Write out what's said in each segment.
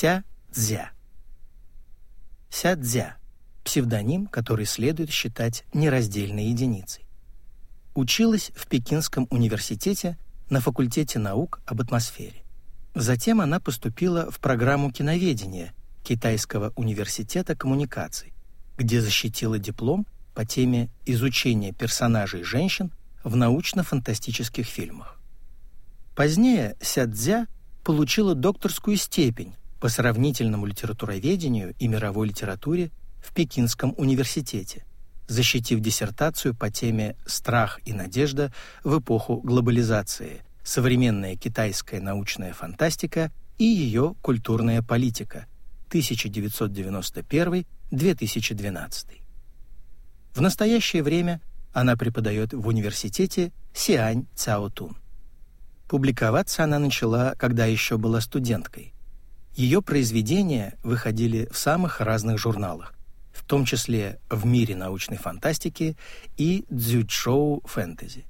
Ся Цзя. Ся Цзя – псевдоним, который следует считать нераздельной единицей. Училась в Пекинском университете на факультете наук об атмосфере. Затем она поступила в программу киноведения Китайского университета коммуникаций, где защитила диплом по теме изучения персонажей женщин в научно-фантастических фильмах. Позднее Сядзя получила докторскую степень по сравнительному литературоведению и мировой литературе в Пекинском университете, защитив диссертацию по теме «Страх и надежда в эпоху глобализации. Современная китайская научная фантастика и ее культурная политика» 1991-2012. В настоящее время она преподает в университете Сиань Цаотун. Публиковаться она начала, когда еще была студенткой. Ее произведения выходили в самых разных журналах, в том числе в мире научной фантастики и дзючжоу фэнтези.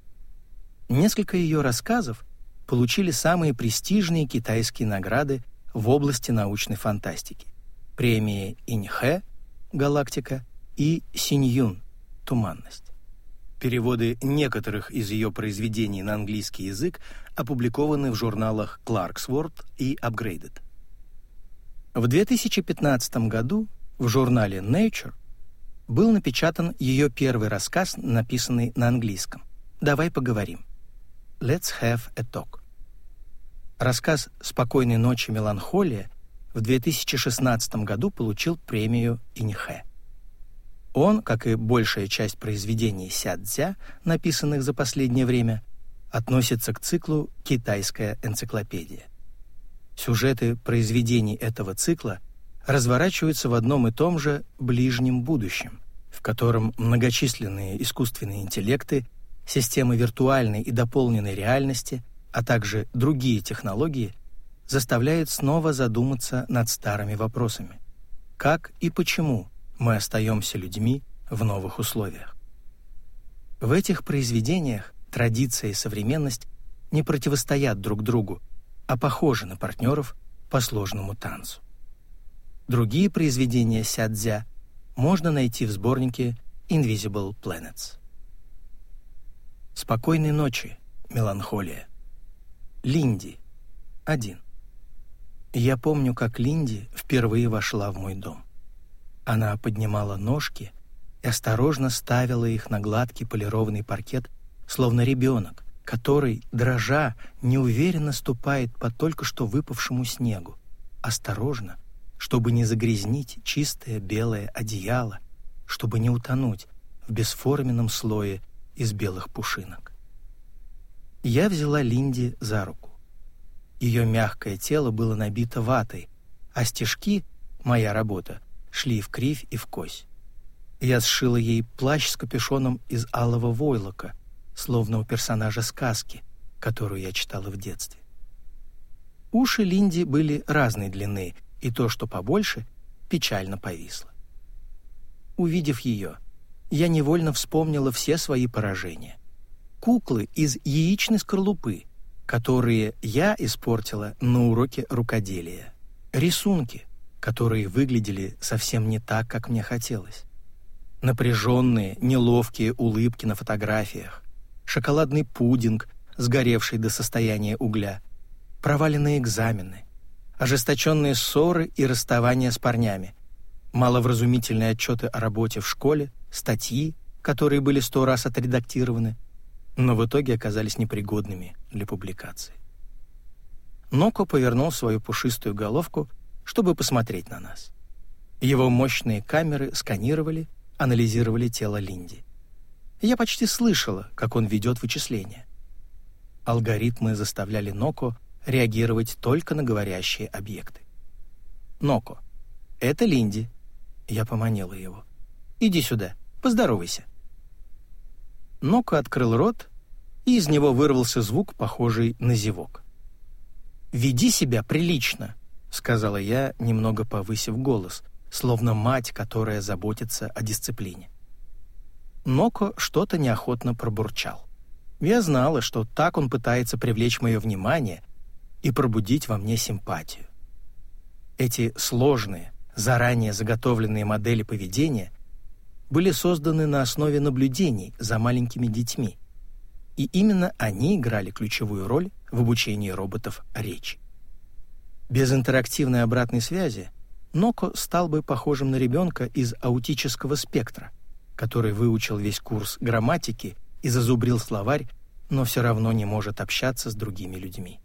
Несколько ее рассказов получили самые престижные китайские награды в области научной фантастики. Премии Иньхэ «Галактика» и Синьюн «Туманность». Переводы некоторых из ее произведений на английский язык опубликованы в журналах Clarksworth и Upgraded. В 2015 году в журнале Nature был напечатан ее первый рассказ, написанный на английском. «Давай поговорим». «Let's have a talk». Рассказ «Спокойной ночи, меланхолия» в 2016 году получил премию Иньхэ. Он, как и большая часть произведений Сядзя, написанных за последнее время, относится к циклу «Китайская энциклопедия». Сюжеты произведений этого цикла разворачиваются в одном и том же ближнем будущем, в котором многочисленные искусственные интеллекты, системы виртуальной и дополненной реальности, а также другие технологии заставляют снова задуматься над старыми вопросами. Как и почему – мы остаемся людьми в новых условиях. В этих произведениях традиция и современность не противостоят друг другу, а похожи на партнеров по сложному танцу. Другие произведения Сядзя можно найти в сборнике Invisible Planets. Спокойной ночи, меланхолия. Линди. Один. Я помню, как Линди впервые вошла в мой дом. Она поднимала ножки и осторожно ставила их на гладкий полированный паркет, словно ребенок, который, дрожа, неуверенно ступает по только что выпавшему снегу. Осторожно, чтобы не загрязнить чистое белое одеяло, чтобы не утонуть в бесформенном слое из белых пушинок. Я взяла Линди за руку. Ее мягкое тело было набито ватой, а стежки, моя работа, шли в кривь и в кось. Я сшила ей плащ с капюшоном из алого войлока, словно у персонажа сказки, которую я читала в детстве. Уши Линди были разной длины, и то, что побольше, печально повисло. Увидев ее, я невольно вспомнила все свои поражения. Куклы из яичной скорлупы, которые я испортила на уроке рукоделия. Рисунки, которые выглядели совсем не так, как мне хотелось. Напряженные, неловкие улыбки на фотографиях, шоколадный пудинг, сгоревший до состояния угля, проваленные экзамены, ожесточенные ссоры и расставания с парнями, маловразумительные отчеты о работе в школе, статьи, которые были сто раз отредактированы, но в итоге оказались непригодными для публикации. Ноко повернул свою пушистую головку чтобы посмотреть на нас. Его мощные камеры сканировали, анализировали тело Линди. Я почти слышала, как он ведет вычисления. Алгоритмы заставляли Ноко реагировать только на говорящие объекты. «Ноко, это Линди». Я поманила его. «Иди сюда, поздоровайся». Ноко открыл рот, и из него вырвался звук, похожий на зевок. «Веди себя прилично», — сказала я, немного повысив голос, словно мать, которая заботится о дисциплине. Ноко что-то неохотно пробурчал. Я знала, что так он пытается привлечь мое внимание и пробудить во мне симпатию. Эти сложные, заранее заготовленные модели поведения были созданы на основе наблюдений за маленькими детьми, и именно они играли ключевую роль в обучении роботов речи. Без интерактивной обратной связи Ноко стал бы похожим на ребенка из аутического спектра, который выучил весь курс грамматики и зазубрил словарь, но все равно не может общаться с другими людьми.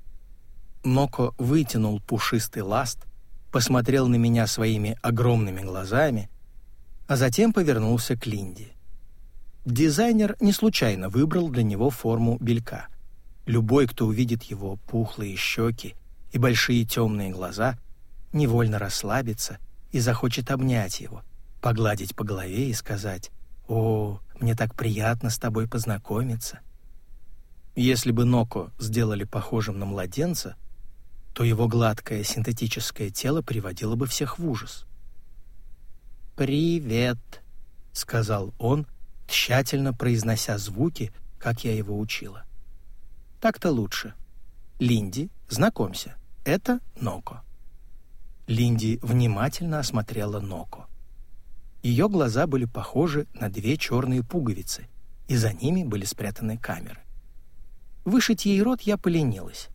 Ноко вытянул пушистый ласт, посмотрел на меня своими огромными глазами, а затем повернулся к Линде. Дизайнер не случайно выбрал для него форму белька. Любой, кто увидит его пухлые щеки и большие темные глаза, невольно расслабится и захочет обнять его, погладить по голове и сказать «О, мне так приятно с тобой познакомиться». Если бы Ноко сделали похожим на младенца, то его гладкое синтетическое тело приводило бы всех в ужас. «Привет», — сказал он, тщательно произнося звуки, как я его учила. «Так-то лучше. Линди, знакомься, это Ноко». Линди внимательно осмотрела Ноко. Ее глаза были похожи на две черные пуговицы, и за ними были спрятаны камеры. Вышить ей рот я поленилась,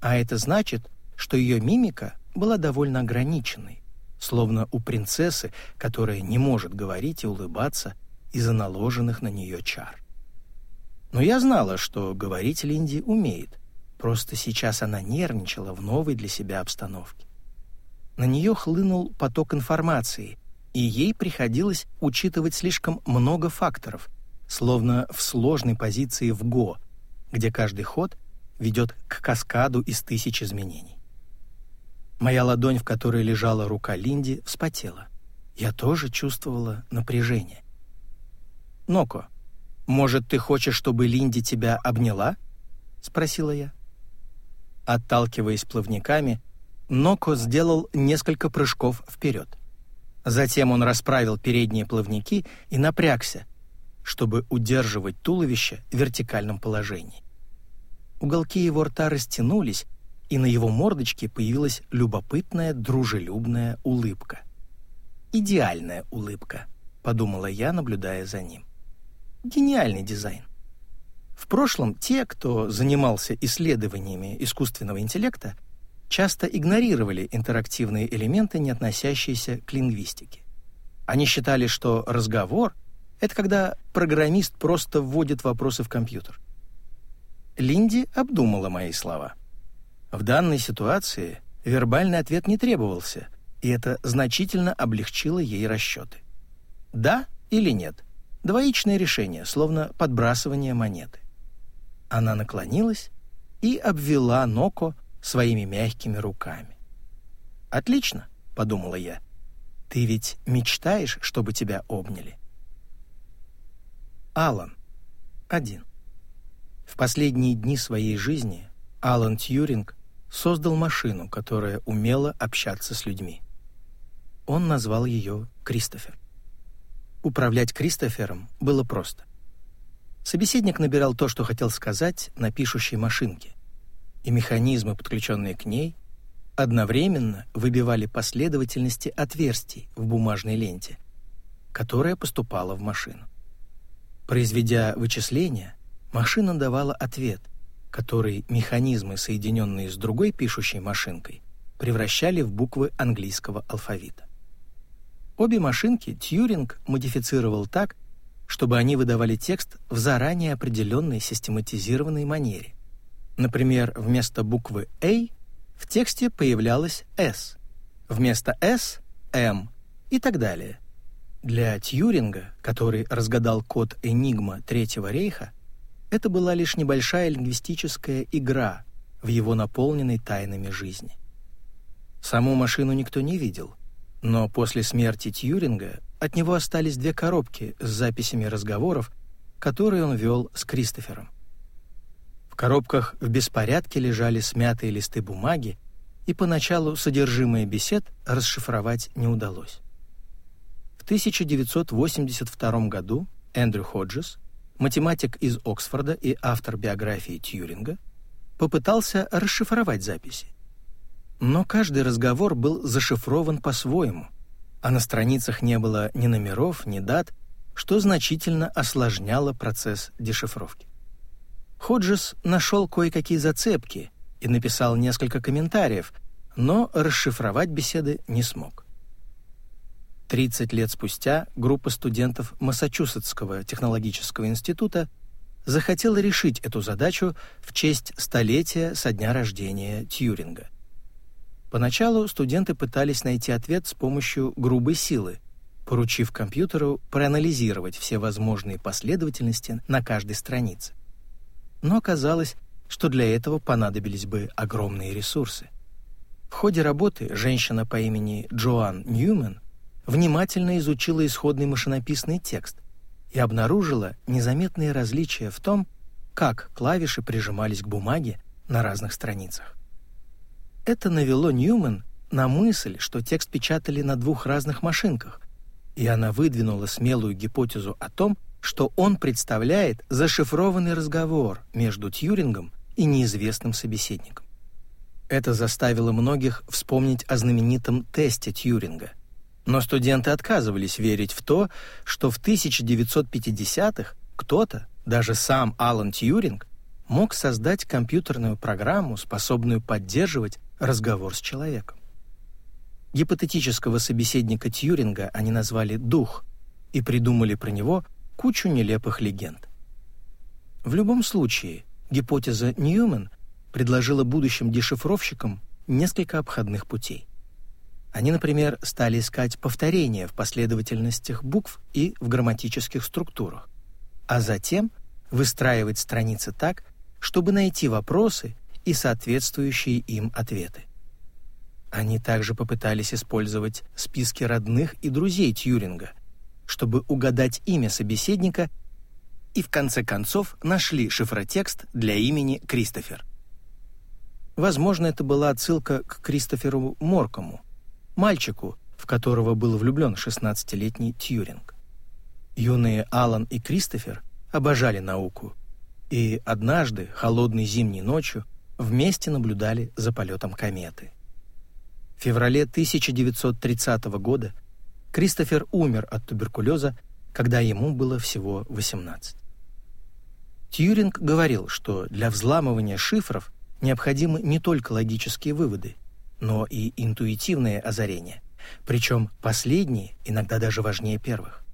а это значит, что ее мимика была довольно ограниченной, словно у принцессы, которая не может говорить и улыбаться из-за наложенных на нее чар. Но я знала, что говорить Линди умеет, просто сейчас она нервничала в новой для себя обстановке. На нее хлынул поток информации, и ей приходилось учитывать слишком много факторов, словно в сложной позиции в ГО, где каждый ход ведет к каскаду из тысяч изменений. Моя ладонь, в которой лежала рука Линди, вспотела. Я тоже чувствовала напряжение. «Ноко, может, ты хочешь, чтобы Линди тебя обняла?» — спросила я. Отталкиваясь плавниками, Ноко сделал несколько прыжков вперед. Затем он расправил передние плавники и напрягся, чтобы удерживать туловище в вертикальном положении. Уголки его рта растянулись, и на его мордочке появилась любопытная дружелюбная улыбка. «Идеальная улыбка», — подумала я, наблюдая за ним. «Гениальный дизайн». В прошлом те, кто занимался исследованиями искусственного интеллекта, часто игнорировали интерактивные элементы, не относящиеся к лингвистике. Они считали, что разговор — это когда программист просто вводит вопросы в компьютер. Линди обдумала мои слова. В данной ситуации вербальный ответ не требовался, и это значительно облегчило ей расчеты. Да или нет? Двоичное решение, словно подбрасывание монеты. Она наклонилась и обвела Ноко своими мягкими руками. «Отлично», — подумала я. «Ты ведь мечтаешь, чтобы тебя обняли?» Алан. Один. В последние дни своей жизни Алан Тьюринг создал машину, которая умела общаться с людьми. Он назвал ее Кристофер. Управлять Кристофером было просто. Собеседник набирал то, что хотел сказать, на пишущей машинке, и механизмы, подключенные к ней, одновременно выбивали последовательности отверстий в бумажной ленте, которая поступала в машину. Произведя вычисления, машина давала ответ — который механизмы, соединенные с другой пишущей машинкой, превращали в буквы английского алфавита. Обе машинки Тьюринг модифицировал так, чтобы они выдавали текст в заранее определенной систематизированной манере. Например, вместо буквы A в тексте появлялась S, вместо S — M и так далее. Для Тьюринга, который разгадал код Энигма Третьего рейха, это была лишь небольшая лингвистическая игра в его наполненной тайнами жизни. Саму машину никто не видел, но после смерти Тьюринга от него остались две коробки с записями разговоров, которые он вел с Кристофером. Коробках в беспорядке лежали смятые листы бумаги, и поначалу содержимое бесед расшифровать не удалось. В 1982 году Эндрю Ходжес математик из Оксфорда и автор биографии Тьюринга, попытался расшифровать записи. Но каждый разговор был зашифрован по-своему, а на страницах не было ни номеров, ни дат, что значительно осложняло процесс дешифровки. Ходжес нашел кое-какие зацепки и написал несколько комментариев, но расшифровать беседы не смог. 30 лет спустя группа студентов Массачусетского технологического института захотела решить эту задачу в честь столетия со дня рождения Тьюринга. Поначалу студенты пытались найти ответ с помощью грубой силы, поручив компьютеру проанализировать все возможные последовательности на каждой странице. Но оказалось, что для этого понадобились бы огромные ресурсы. В ходе работы женщина по имени Джоан Ньюман внимательно изучила исходный машинописный текст и обнаружила незаметные различия в том, как клавиши прижимались к бумаге на разных страницах. Это навело Ньюман на мысль, что текст печатали на двух разных машинках, и она выдвинула смелую гипотезу о том, что он представляет зашифрованный разговор между Тьюрингом и неизвестным собеседником. Это заставило многих вспомнить о знаменитом тесте Тьюринга, но студенты отказывались верить в то, что в 1950-х кто-то, даже сам Алан Тьюринг, мог создать компьютерную программу, способную поддерживать разговор с человеком. Гипотетического собеседника Тьюринга они назвали «дух» и придумали про него кучу нелепых легенд. В любом случае, гипотеза Ньюман предложила будущим дешифровщикам несколько обходных путей. Они, например, стали искать повторения в последовательностях букв и в грамматических структурах, а затем выстраивать страницы так, чтобы найти вопросы и соответствующие им ответы. Они также попытались использовать списки родных и друзей Тьюринга, чтобы угадать имя собеседника и в конце концов нашли шифротекст для имени Кристофер. Возможно, это была отсылка к Кристоферу Моркому, мальчику, в которого был влюблен 16-летний Тьюринг. Юные Алан и Кристофер обожали науку, и однажды, холодной зимней ночью, вместе наблюдали за полетом кометы. В феврале 1930 года Кристофер умер от туберкулеза, когда ему было всего 18. Тьюринг говорил, что для взламывания шифров необходимы не только логические выводы, но и интуитивное озарение, причем последние иногда даже важнее первых.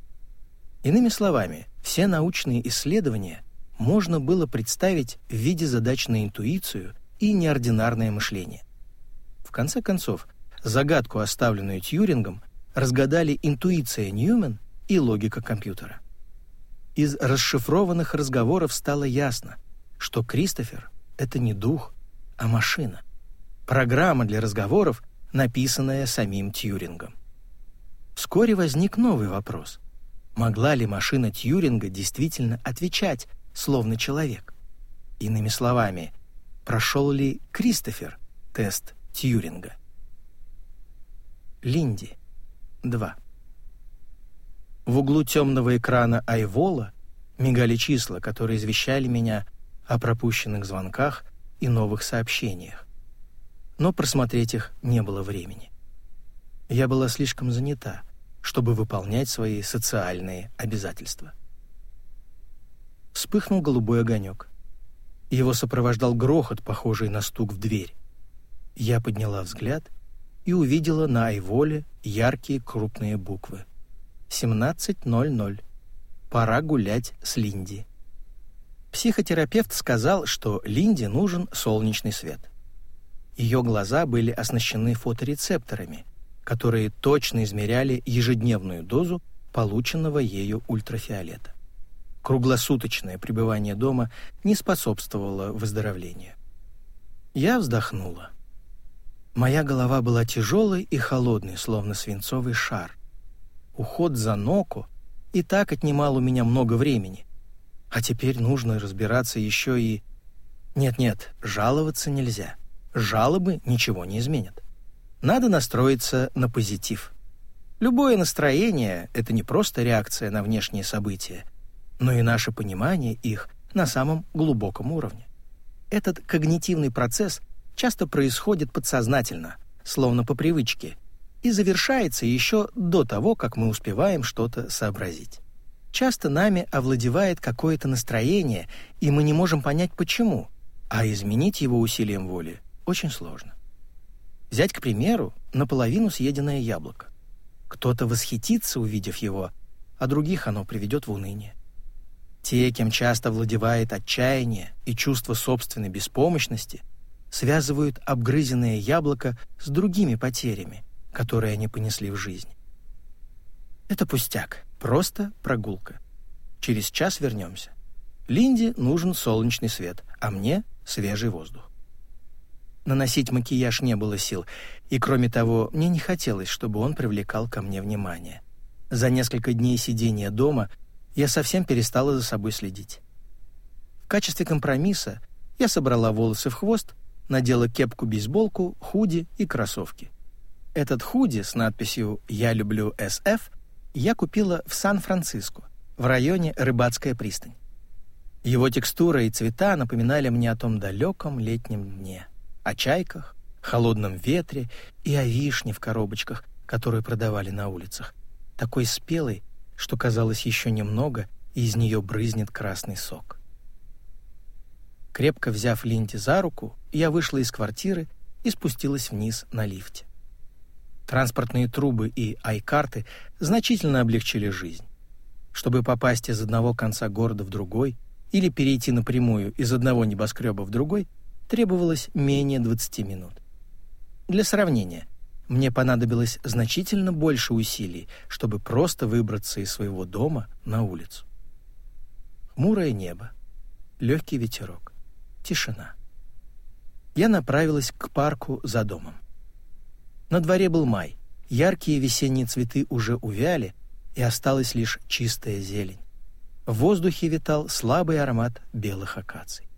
Иными словами, все научные исследования можно было представить в виде задач на интуицию и неординарное мышление. В конце концов, загадку, оставленную Тьюрингом, разгадали интуиция Ньюман и логика компьютера. Из расшифрованных разговоров стало ясно, что Кристофер — это не дух, а машина — программа для разговоров, написанная самим Тьюрингом. Вскоре возник новый вопрос. Могла ли машина Тьюринга действительно отвечать, словно человек? Иными словами, прошел ли Кристофер тест Тьюринга? Линди. 2. В углу темного экрана Айвола мигали числа, которые извещали меня о пропущенных звонках и новых сообщениях но просмотреть их не было времени. Я была слишком занята, чтобы выполнять свои социальные обязательства. Вспыхнул голубой огонек. Его сопровождал грохот, похожий на стук в дверь. Я подняла взгляд и увидела на айволе яркие крупные буквы. 17.00. Пора гулять с Линди. Психотерапевт сказал, что Линде нужен солнечный свет. Ее глаза были оснащены фоторецепторами, которые точно измеряли ежедневную дозу полученного ею ультрафиолета. Круглосуточное пребывание дома не способствовало выздоровлению. Я вздохнула. Моя голова была тяжелой и холодной, словно свинцовый шар. Уход за Ноку и так отнимал у меня много времени. А теперь нужно разбираться еще и... Нет-нет, жаловаться нельзя. — жалобы ничего не изменят. Надо настроиться на позитив. Любое настроение — это не просто реакция на внешние события, но и наше понимание их на самом глубоком уровне. Этот когнитивный процесс часто происходит подсознательно, словно по привычке, и завершается еще до того, как мы успеваем что-то сообразить. Часто нами овладевает какое-то настроение, и мы не можем понять почему, а изменить его усилием воли очень сложно. Взять, к примеру, наполовину съеденное яблоко. Кто-то восхитится, увидев его, а других оно приведет в уныние. Те, кем часто владевает отчаяние и чувство собственной беспомощности, связывают обгрызенное яблоко с другими потерями, которые они понесли в жизни. Это пустяк, просто прогулка. Через час вернемся. Линде нужен солнечный свет, а мне — свежий воздух. Наносить макияж не было сил, и, кроме того, мне не хотелось, чтобы он привлекал ко мне внимание. За несколько дней сидения дома я совсем перестала за собой следить. В качестве компромисса я собрала волосы в хвост, надела кепку-бейсболку, худи и кроссовки. Этот худи с надписью «Я люблю СФ» я купила в Сан-Франциско, в районе Рыбацкая пристань. Его текстура и цвета напоминали мне о том далеком летнем дне — о чайках, холодном ветре и о вишне в коробочках, которые продавали на улицах, такой спелой, что казалось еще немного, и из нее брызнет красный сок. Крепко взяв Линди за руку, я вышла из квартиры и спустилась вниз на лифте. Транспортные трубы и айкарты значительно облегчили жизнь. Чтобы попасть из одного конца города в другой или перейти напрямую из одного небоскреба в другой — требовалось менее 20 минут. Для сравнения, мне понадобилось значительно больше усилий, чтобы просто выбраться из своего дома на улицу. Хмурое небо, легкий ветерок, тишина. Я направилась к парку за домом. На дворе был май, яркие весенние цветы уже увяли, и осталась лишь чистая зелень. В воздухе витал слабый аромат белых акаций.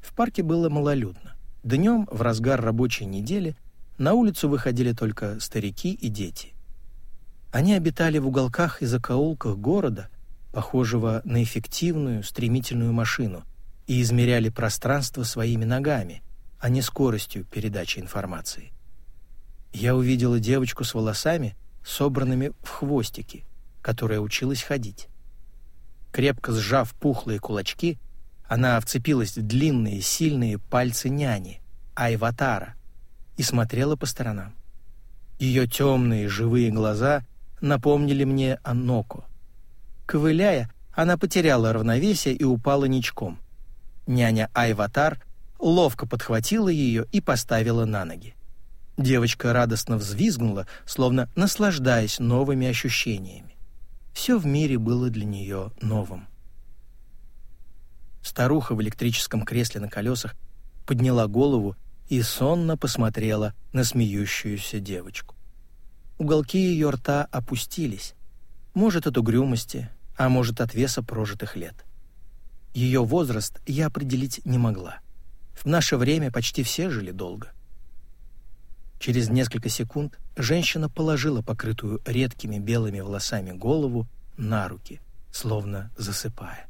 В парке было малолюдно. Днем, в разгар рабочей недели, на улицу выходили только старики и дети. Они обитали в уголках и закоулках города, похожего на эффективную стремительную машину, и измеряли пространство своими ногами, а не скоростью передачи информации. Я увидела девочку с волосами, собранными в хвостики, которая училась ходить. Крепко сжав пухлые кулачки, она вцепилась в длинные, сильные пальцы няни, Айватара, и смотрела по сторонам. Ее темные, живые глаза напомнили мне о Ноко. Ковыляя, она потеряла равновесие и упала ничком. Няня Айватар ловко подхватила ее и поставила на ноги. Девочка радостно взвизгнула, словно наслаждаясь новыми ощущениями. Все в мире было для нее новым. Старуха в электрическом кресле на колесах подняла голову и сонно посмотрела на смеющуюся девочку. Уголки ее рта опустились, может, от угрюмости, а может, от веса прожитых лет. Ее возраст я определить не могла. В наше время почти все жили долго. Через несколько секунд женщина положила покрытую редкими белыми волосами голову на руки, словно засыпая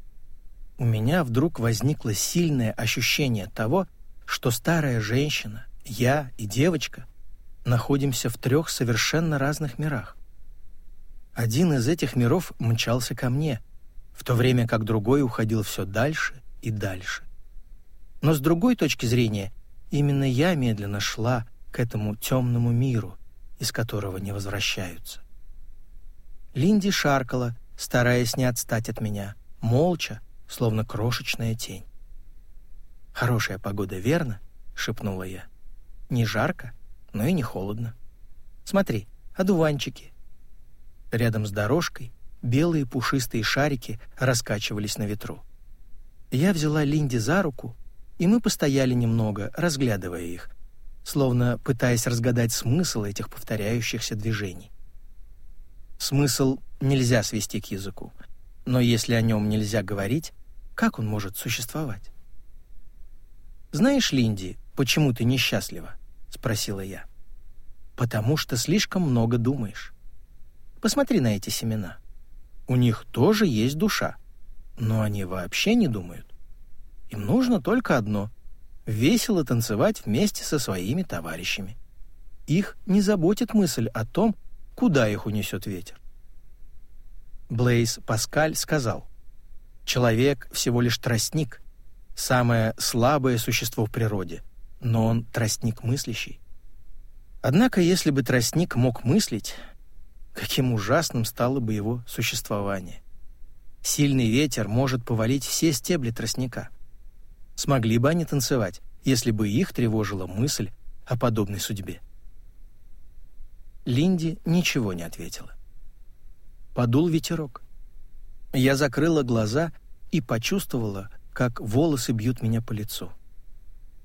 у меня вдруг возникло сильное ощущение того, что старая женщина, я и девочка находимся в трех совершенно разных мирах. Один из этих миров мчался ко мне, в то время как другой уходил все дальше и дальше. Но с другой точки зрения, именно я медленно шла к этому темному миру, из которого не возвращаются. Линди шаркала, стараясь не отстать от меня, молча, словно крошечная тень. «Хорошая погода, верно?» — шепнула я. «Не жарко, но и не холодно. Смотри, одуванчики». Рядом с дорожкой белые пушистые шарики раскачивались на ветру. Я взяла Линди за руку, и мы постояли немного, разглядывая их, словно пытаясь разгадать смысл этих повторяющихся движений. Смысл нельзя свести к языку, но если о нем нельзя говорить, как он может существовать? «Знаешь, Линди, почему ты несчастлива?» — спросила я. «Потому что слишком много думаешь. Посмотри на эти семена. У них тоже есть душа, но они вообще не думают. Им нужно только одно — весело танцевать вместе со своими товарищами. Их не заботит мысль о том, куда их унесет ветер. Блейз Паскаль сказал, «Человек всего лишь тростник, самое слабое существо в природе, но он тростник мыслящий. Однако, если бы тростник мог мыслить, каким ужасным стало бы его существование. Сильный ветер может повалить все стебли тростника. Смогли бы они танцевать, если бы их тревожила мысль о подобной судьбе? Линди ничего не ответила. Подул ветерок. Я закрыла глаза и почувствовала, как волосы бьют меня по лицу.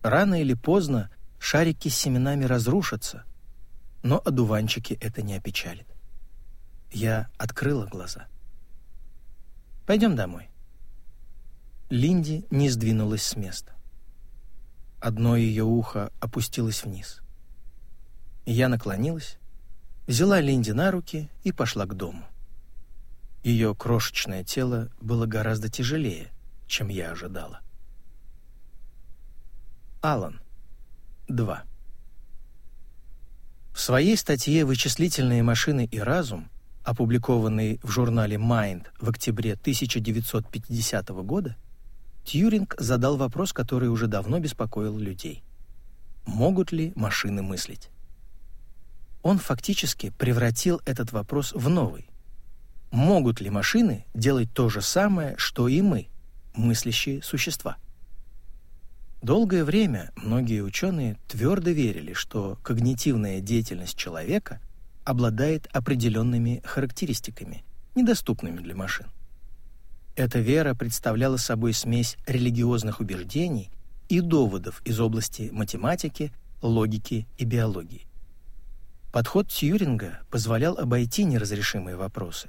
Рано или поздно шарики с семенами разрушатся, но одуванчики это не опечалит. Я открыла глаза. «Пойдем домой». Линди не сдвинулась с места. Одно ее ухо опустилось вниз. Я наклонилась, взяла Линди на руки и пошла к дому. Ее крошечное тело было гораздо тяжелее, чем я ожидала. Алан. 2. В своей статье «Вычислительные машины и разум», опубликованной в журнале Mind в октябре 1950 года, Тьюринг задал вопрос, который уже давно беспокоил людей. Могут ли машины мыслить? Он фактически превратил этот вопрос в новый. Могут ли машины делать то же самое, что и мы, мыслящие существа? Долгое время многие ученые твердо верили, что когнитивная деятельность человека обладает определенными характеристиками, недоступными для машин. Эта вера представляла собой смесь религиозных убеждений и доводов из области математики, логики и биологии. Подход Тьюринга позволял обойти неразрешимые вопросы,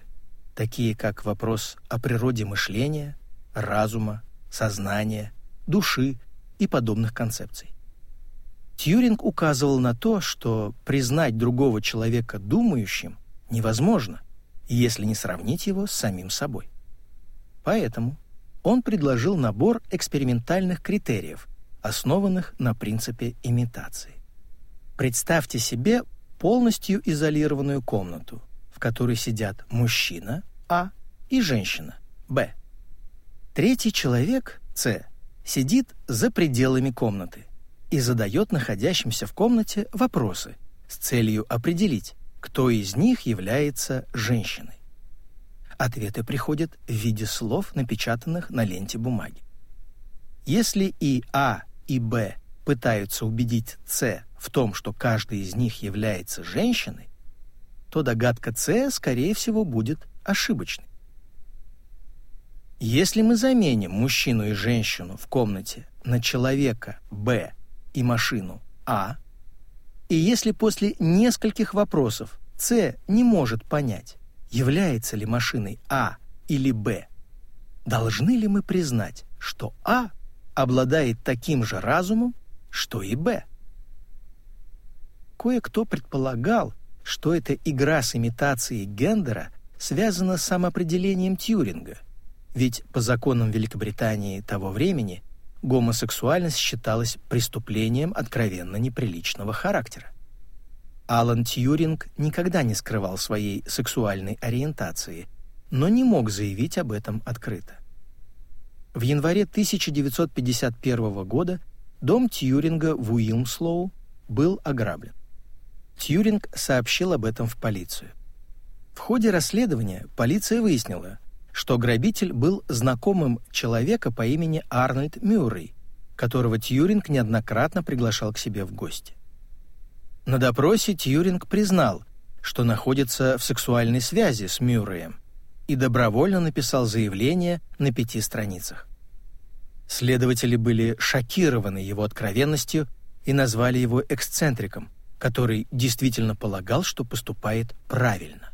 такие как вопрос о природе мышления, разума, сознания, души и подобных концепций. Тьюринг указывал на то, что признать другого человека думающим невозможно, если не сравнить его с самим собой. Поэтому он предложил набор экспериментальных критериев, основанных на принципе имитации. Представьте себе полностью изолированную комнату, в которой сидят мужчина А и женщина Б. Третий человек С сидит за пределами комнаты и задает находящимся в комнате вопросы с целью определить, кто из них является женщиной. Ответы приходят в виде слов, напечатанных на ленте бумаги. Если и А, и Б пытаются убедить С в том, что каждый из них является женщиной, то догадка С, скорее всего, будет ошибочной. Если мы заменим мужчину и женщину в комнате на человека Б и машину А, и если после нескольких вопросов С не может понять, является ли машиной А или Б, должны ли мы признать, что А обладает таким же разумом, что и Б? Кое-кто предполагал, что эта игра с имитацией гендера связана с самоопределением Тьюринга – ведь по законам Великобритании того времени гомосексуальность считалась преступлением откровенно неприличного характера. Алан Тьюринг никогда не скрывал своей сексуальной ориентации, но не мог заявить об этом открыто. В январе 1951 года дом Тьюринга в Уилмслоу был ограблен. Тьюринг сообщил об этом в полицию. В ходе расследования полиция выяснила, что грабитель был знакомым человека по имени Арнольд Мюррей, которого Тьюринг неоднократно приглашал к себе в гости. На допросе Тьюринг признал, что находится в сексуальной связи с Мюрреем и добровольно написал заявление на пяти страницах. Следователи были шокированы его откровенностью и назвали его эксцентриком, который действительно полагал, что поступает правильно.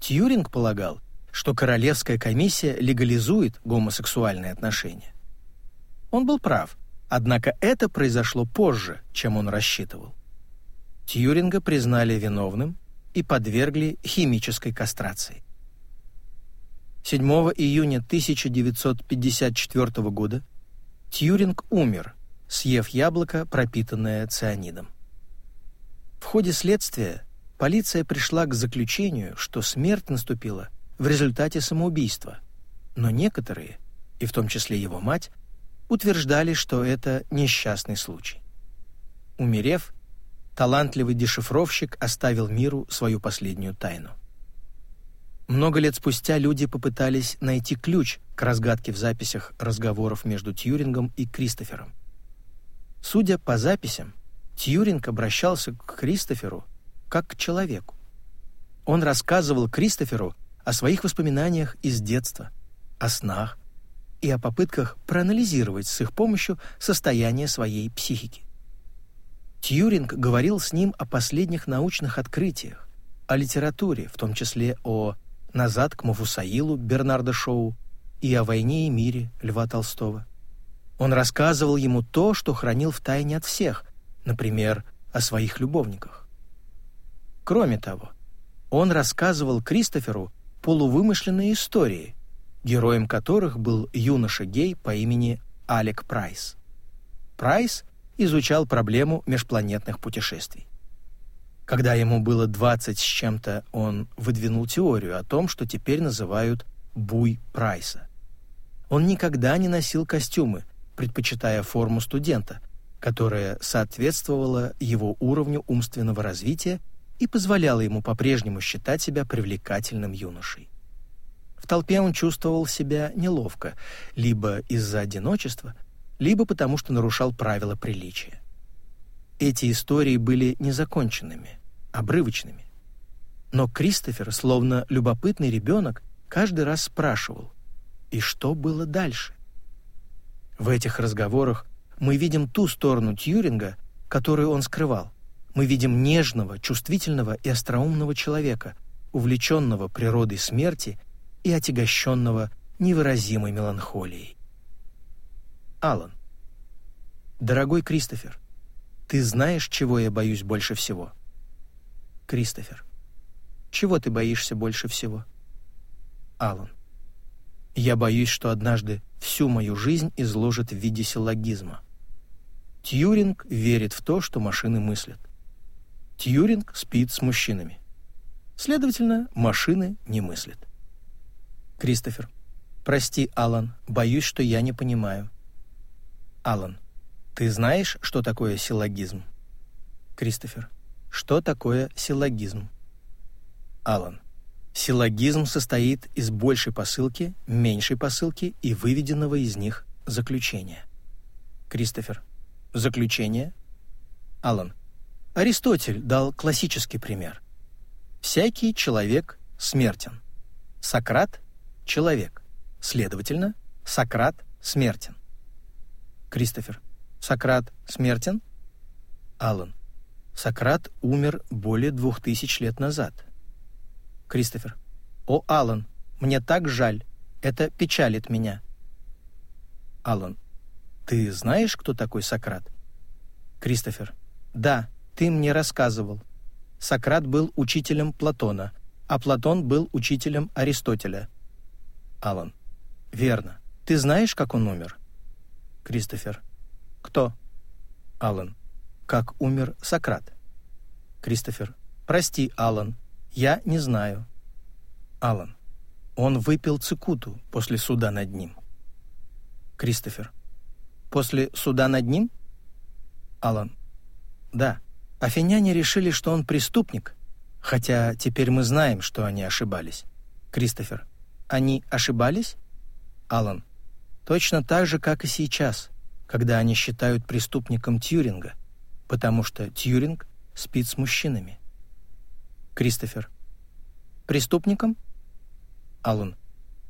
Тьюринг полагал, что Королевская комиссия легализует гомосексуальные отношения. Он был прав, однако это произошло позже, чем он рассчитывал. Тьюринга признали виновным и подвергли химической кастрации. 7 июня 1954 года Тьюринг умер съев яблоко, пропитанное цианидом. В ходе следствия полиция пришла к заключению, что смерть наступила в результате самоубийства, но некоторые, и в том числе его мать, утверждали, что это несчастный случай. Умерев, талантливый дешифровщик оставил миру свою последнюю тайну. Много лет спустя люди попытались найти ключ к разгадке в записях разговоров между Тьюрингом и Кристофером. Судя по записям, Тьюринг обращался к Кристоферу как к человеку. Он рассказывал Кристоферу о своих воспоминаниях из детства, о снах и о попытках проанализировать с их помощью состояние своей психики. Тьюринг говорил с ним о последних научных открытиях, о литературе, в том числе о «Назад к Мафусаилу» Бернарда Шоу и о «Войне и мире» Льва Толстого. Он рассказывал ему то, что хранил в тайне от всех, например, о своих любовниках. Кроме того, он рассказывал Кристоферу полувымышленные истории, героем которых был юноша-гей по имени Алек Прайс. Прайс изучал проблему межпланетных путешествий. Когда ему было 20 с чем-то, он выдвинул теорию о том, что теперь называют «буй Прайса». Он никогда не носил костюмы, предпочитая форму студента, которая соответствовала его уровню умственного развития и позволяла ему по-прежнему считать себя привлекательным юношей. В толпе он чувствовал себя неловко, либо из-за одиночества, либо потому что нарушал правила приличия. Эти истории были незаконченными, обрывочными. Но Кристофер, словно любопытный ребенок, каждый раз спрашивал, и что было дальше? В этих разговорах мы видим ту сторону Тьюринга, которую он скрывал. Мы видим нежного, чувствительного и остроумного человека, увлеченного природой смерти и отягощенного невыразимой меланхолией. Алан. Дорогой Кристофер, ты знаешь, чего я боюсь больше всего? Кристофер. Чего ты боишься больше всего? Алан. Я боюсь, что однажды всю мою жизнь изложат в виде силлогизма. Тьюринг верит в то, что машины мыслят. Тьюринг спит с мужчинами. Следовательно, машины не мыслят. Кристофер. Прости, Алан, боюсь, что я не понимаю. Алан. Ты знаешь, что такое силлогизм? Кристофер. Что такое силлогизм? Алан. Силлогизм состоит из большей посылки, меньшей посылки и выведенного из них заключения. Кристофер. Заключение. Алан. Аристотель дал классический пример. Всякий человек смертен. Сократ — человек. Следовательно, Сократ смертен. Кристофер. Сократ смертен? Аллан. Сократ умер более двух тысяч лет назад. Кристофер. О, Аллан, мне так жаль. Это печалит меня. Аллан. Ты знаешь, кто такой Сократ? Кристофер. Да, ты мне рассказывал. Сократ был учителем Платона, а Платон был учителем Аристотеля. Алан. Верно. Ты знаешь, как он умер? Кристофер. Кто? Алан. Как умер Сократ? Кристофер. Прости, Алан. Я не знаю. Алан. Он выпил цикуту после суда над ним. Кристофер. После суда над ним? Алан. Да. Афиняне решили, что он преступник, хотя теперь мы знаем, что они ошибались. Кристофер. Они ошибались? Алан. Точно так же, как и сейчас, когда они считают преступником Тьюринга, потому что Тьюринг спит с мужчинами. Кристофер. Преступником? Алан.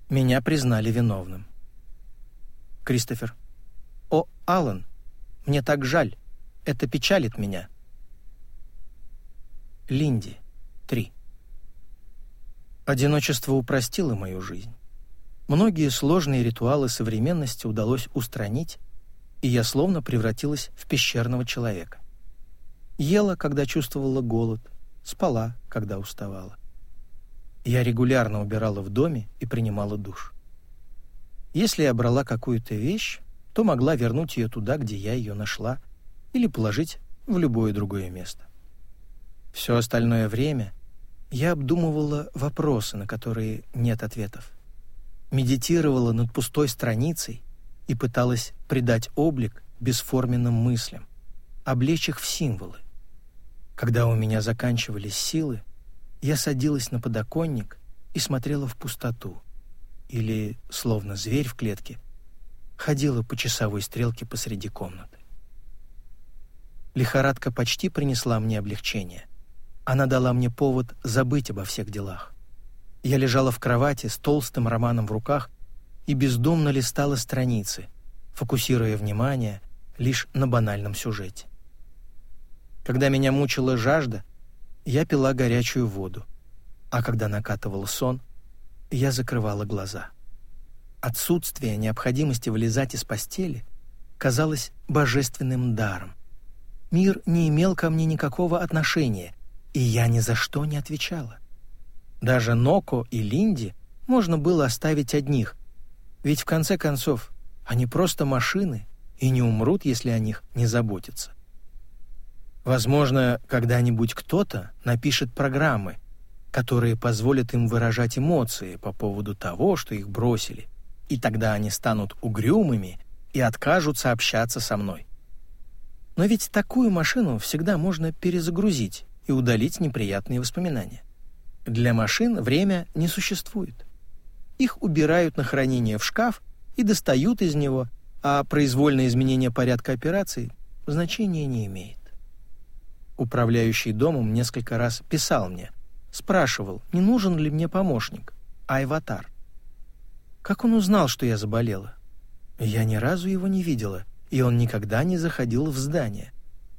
Меня признали виновным. Кристофер. О, Алан, мне так жаль. Это печалит меня. Линди. 3. Одиночество упростило мою жизнь. Многие сложные ритуалы современности удалось устранить, и я словно превратилась в пещерного человека. Ела, когда чувствовала голод, спала, когда уставала. Я регулярно убирала в доме и принимала душ. Если я брала какую-то вещь, то могла вернуть ее туда, где я ее нашла, или положить в любое другое место. Все остальное время я обдумывала вопросы, на которые нет ответов. Медитировала над пустой страницей и пыталась придать облик бесформенным мыслям, облечь их в символы. Когда у меня заканчивались силы, я садилась на подоконник и смотрела в пустоту, или, словно зверь в клетке, ходила по часовой стрелке посреди комнаты. Лихорадка почти принесла мне облегчение. Она дала мне повод забыть обо всех делах. Я лежала в кровати с толстым романом в руках и бездумно листала страницы, фокусируя внимание лишь на банальном сюжете. Когда меня мучила жажда, я пила горячую воду, а когда накатывал сон, я закрывала глаза. Отсутствие необходимости вылезать из постели казалось божественным даром. Мир не имел ко мне никакого отношения, и я ни за что не отвечала. Даже Ноко и Линди можно было оставить одних, ведь в конце концов они просто машины и не умрут, если о них не заботиться. Возможно, когда-нибудь кто-то напишет программы, которые позволят им выражать эмоции по поводу того, что их бросили, и тогда они станут угрюмыми и откажутся общаться со мной. Но ведь такую машину всегда можно перезагрузить и удалить неприятные воспоминания. Для машин время не существует. Их убирают на хранение в шкаф и достают из него, а произвольное изменение порядка операций значения не имеет. Управляющий домом несколько раз писал мне, спрашивал, не нужен ли мне помощник, Айватар. Как он узнал, что я заболела? Я ни разу его не видела, и он никогда не заходил в здание.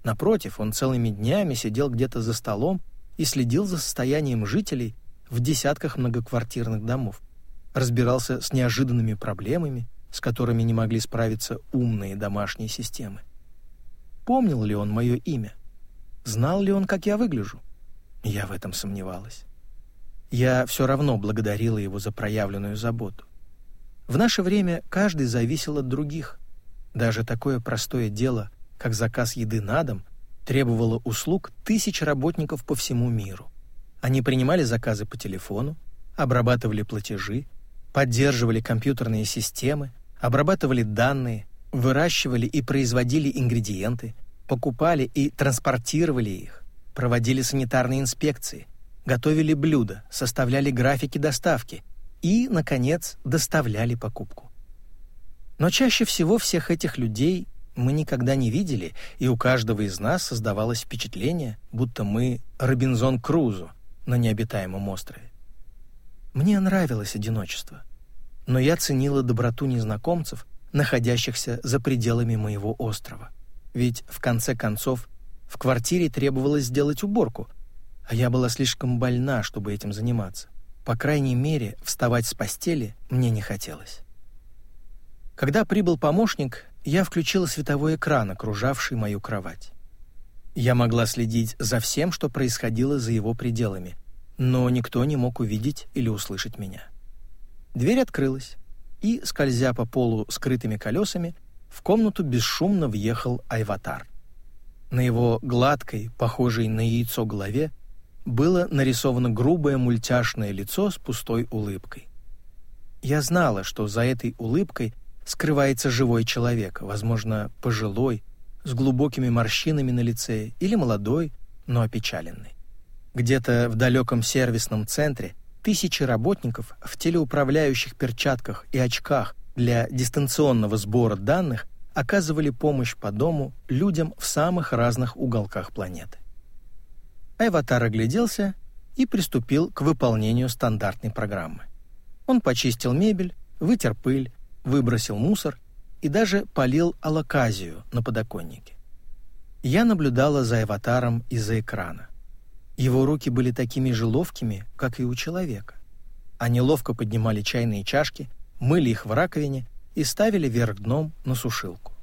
Напротив, он целыми днями сидел где-то за столом и следил за состоянием жителей в десятках многоквартирных домов, разбирался с неожиданными проблемами, с которыми не могли справиться умные домашние системы. Помнил ли он мое имя? Знал ли он, как я выгляжу? Я в этом сомневалась. Я все равно благодарила его за проявленную заботу. В наше время каждый зависел от других. Даже такое простое дело, как заказ еды на дом, требовало услуг тысяч работников по всему миру. Они принимали заказы по телефону, обрабатывали платежи, поддерживали компьютерные системы, обрабатывали данные, выращивали и производили ингредиенты – покупали и транспортировали их, проводили санитарные инспекции, готовили блюда, составляли графики доставки и, наконец, доставляли покупку. Но чаще всего всех этих людей мы никогда не видели, и у каждого из нас создавалось впечатление, будто мы Робинзон Крузо на необитаемом острове. Мне нравилось одиночество, но я ценила доброту незнакомцев, находящихся за пределами моего острова. Ведь, в конце концов, в квартире требовалось сделать уборку, а я была слишком больна, чтобы этим заниматься. По крайней мере, вставать с постели мне не хотелось. Когда прибыл помощник, я включила световой экран, окружавший мою кровать. Я могла следить за всем, что происходило за его пределами, но никто не мог увидеть или услышать меня. Дверь открылась, и, скользя по полу скрытыми колесами, в комнату бесшумно въехал Айватар. На его гладкой, похожей на яйцо голове, было нарисовано грубое мультяшное лицо с пустой улыбкой. Я знала, что за этой улыбкой скрывается живой человек, возможно, пожилой, с глубокими морщинами на лице или молодой, но опечаленный. Где-то в далеком сервисном центре тысячи работников в телеуправляющих перчатках и очках для дистанционного сбора данных оказывали помощь по дому людям в самых разных уголках планеты. Айватар огляделся и приступил к выполнению стандартной программы. Он почистил мебель, вытер пыль, выбросил мусор и даже полил алаказию на подоконнике. Я наблюдала за аватаром из-за экрана. Его руки были такими же ловкими, как и у человека. Они ловко поднимали чайные чашки, мыли их в раковине и ставили вверх дном на сушилку.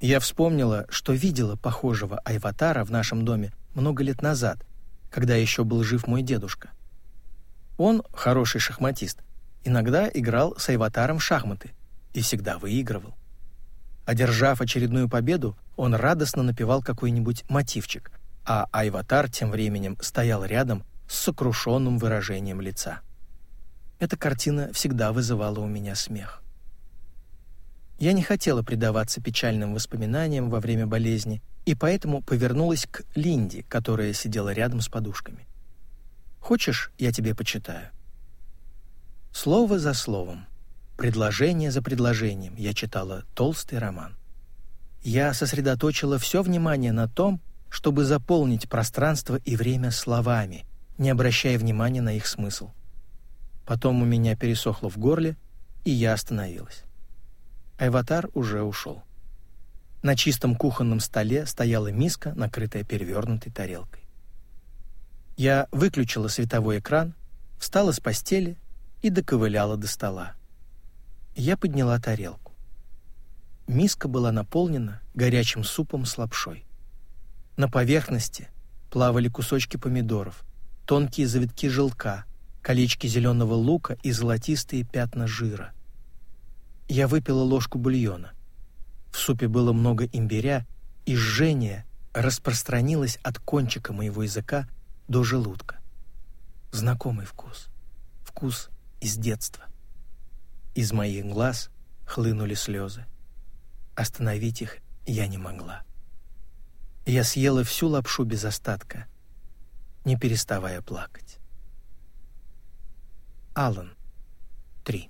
Я вспомнила, что видела похожего айватара в нашем доме много лет назад, когда еще был жив мой дедушка. Он, хороший шахматист, иногда играл с айватаром в шахматы и всегда выигрывал. Одержав очередную победу, он радостно напевал какой-нибудь мотивчик, а Айватар тем временем стоял рядом с сокрушенным выражением лица. Эта картина всегда вызывала у меня смех. Я не хотела предаваться печальным воспоминаниям во время болезни, и поэтому повернулась к Линде, которая сидела рядом с подушками. «Хочешь, я тебе почитаю?» Слово за словом, предложение за предложением я читала толстый роман. Я сосредоточила все внимание на том, чтобы заполнить пространство и время словами, не обращая внимания на их смысл. Потом у меня пересохло в горле, и я остановилась. Айватар уже ушел. На чистом кухонном столе стояла миска, накрытая перевернутой тарелкой. Я выключила световой экран, встала с постели и доковыляла до стола. Я подняла тарелку. Миска была наполнена горячим супом с лапшой. На поверхности плавали кусочки помидоров, тонкие завитки желка, колечки зеленого лука и золотистые пятна жира. Я выпила ложку бульона. В супе было много имбиря, и жжение распространилось от кончика моего языка до желудка. Знакомый вкус. Вкус из детства. Из моих глаз хлынули слезы. Остановить их я не могла. Я съела всю лапшу без остатка, не переставая плакать. Аллан. 3.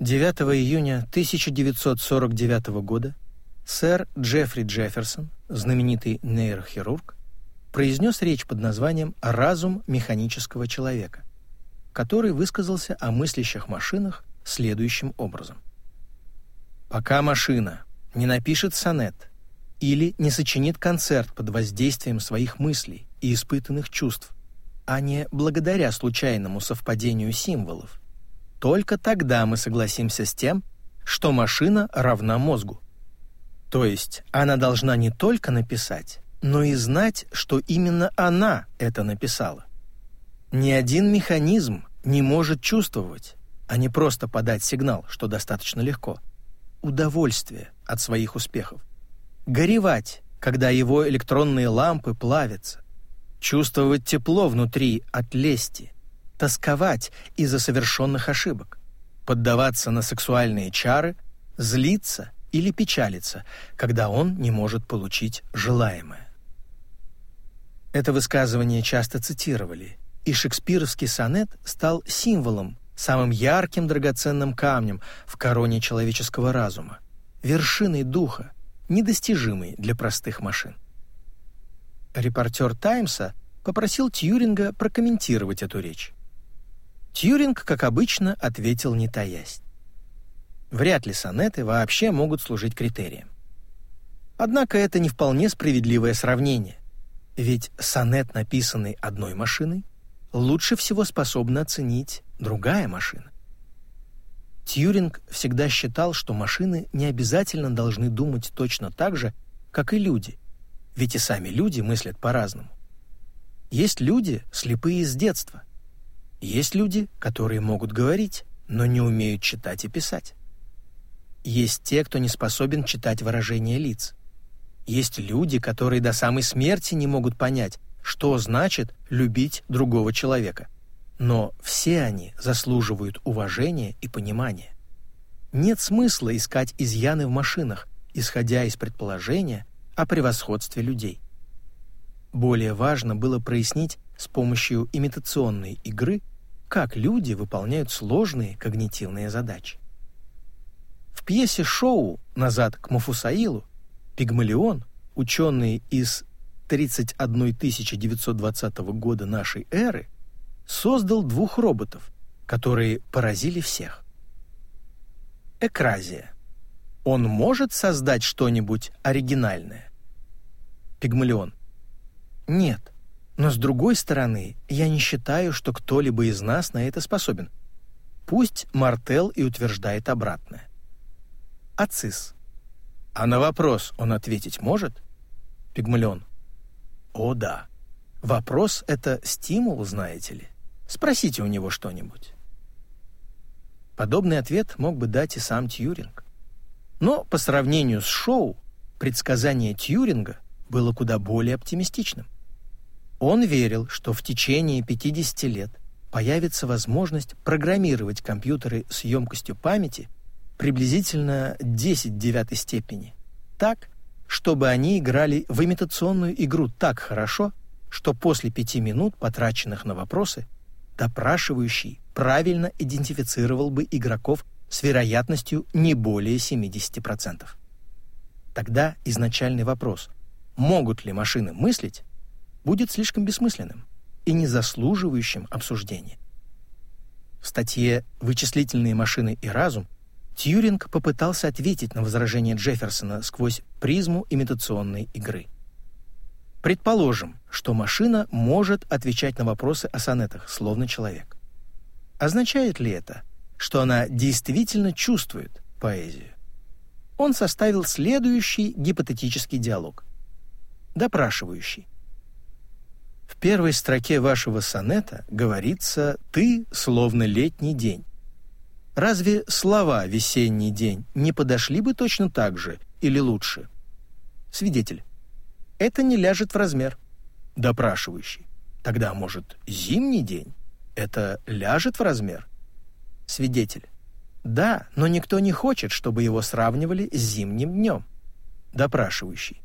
9 июня 1949 года сэр Джеффри Джефферсон, знаменитый нейрохирург, произнес речь под названием «Разум механического человека», который высказался о мыслящих машинах следующим образом. «Пока машина не напишет сонет или не сочинит концерт под воздействием своих мыслей и испытанных чувств, а не благодаря случайному совпадению символов, только тогда мы согласимся с тем, что машина равна мозгу. То есть она должна не только написать, но и знать, что именно она это написала. Ни один механизм не может чувствовать, а не просто подать сигнал, что достаточно легко, удовольствие от своих успехов, горевать, когда его электронные лампы плавятся, чувствовать тепло внутри от лести, тосковать из-за совершенных ошибок, поддаваться на сексуальные чары, злиться или печалиться, когда он не может получить желаемое. Это высказывание часто цитировали, и шекспировский сонет стал символом, самым ярким драгоценным камнем в короне человеческого разума, вершиной духа, недостижимой для простых машин. Репортер «Таймса» попросил Тьюринга прокомментировать эту речь. Тьюринг, как обычно, ответил не таясь. Вряд ли сонеты вообще могут служить критерием. Однако это не вполне справедливое сравнение, ведь сонет, написанный одной машиной, лучше всего способна оценить другая машина. Тьюринг всегда считал, что машины не обязательно должны думать точно так же, как и люди, ведь и сами люди мыслят по-разному. Есть люди, слепые с детства, есть люди, которые могут говорить, но не умеют читать и писать. Есть те, кто не способен читать выражения лиц. Есть люди, которые до самой смерти не могут понять, что значит любить другого человека. Но все они заслуживают уважения и понимания. Нет смысла искать изъяны в машинах, исходя из предположения о превосходстве людей. Более важно было прояснить с помощью имитационной игры как люди выполняют сложные когнитивные задачи. В пьесе «Шоу» «Назад к Мафусаилу» Пигмалион, ученый из 31 920 года нашей эры, создал двух роботов, которые поразили всех. Экразия. Он может создать что-нибудь оригинальное? Пигмалион. Нет. Но с другой стороны, я не считаю, что кто-либо из нас на это способен. Пусть Мартел и утверждает обратное. Ацис. А на вопрос он ответить может? Пигмалион. О, да. Вопрос — это стимул, знаете ли. Спросите у него что-нибудь. Подобный ответ мог бы дать и сам Тьюринг. Но по сравнению с шоу, предсказание Тьюринга было куда более оптимистичным. Он верил, что в течение 50 лет появится возможность программировать компьютеры с емкостью памяти приблизительно 10 девятой степени, так, чтобы они играли в имитационную игру так хорошо, что после пяти минут, потраченных на вопросы, допрашивающий правильно идентифицировал бы игроков с вероятностью не более 70%. Тогда изначальный вопрос «могут ли машины мыслить?» будет слишком бессмысленным и не заслуживающим обсуждения. В статье «Вычислительные машины и разум» Тьюринг попытался ответить на возражение Джефферсона сквозь призму имитационной игры. Предположим, что машина может отвечать на вопросы о сонетах, словно человек. Означает ли это, что она действительно чувствует поэзию? Он составил следующий гипотетический диалог. Допрашивающий. В первой строке вашего сонета говорится «ты словно летний день». Разве слова «весенний день» не подошли бы точно так же или лучше? Свидетель. Это не ляжет в размер. Допрашивающий. Тогда, может, зимний день? Это ляжет в размер? Свидетель. Да, но никто не хочет, чтобы его сравнивали с зимним днем. Допрашивающий.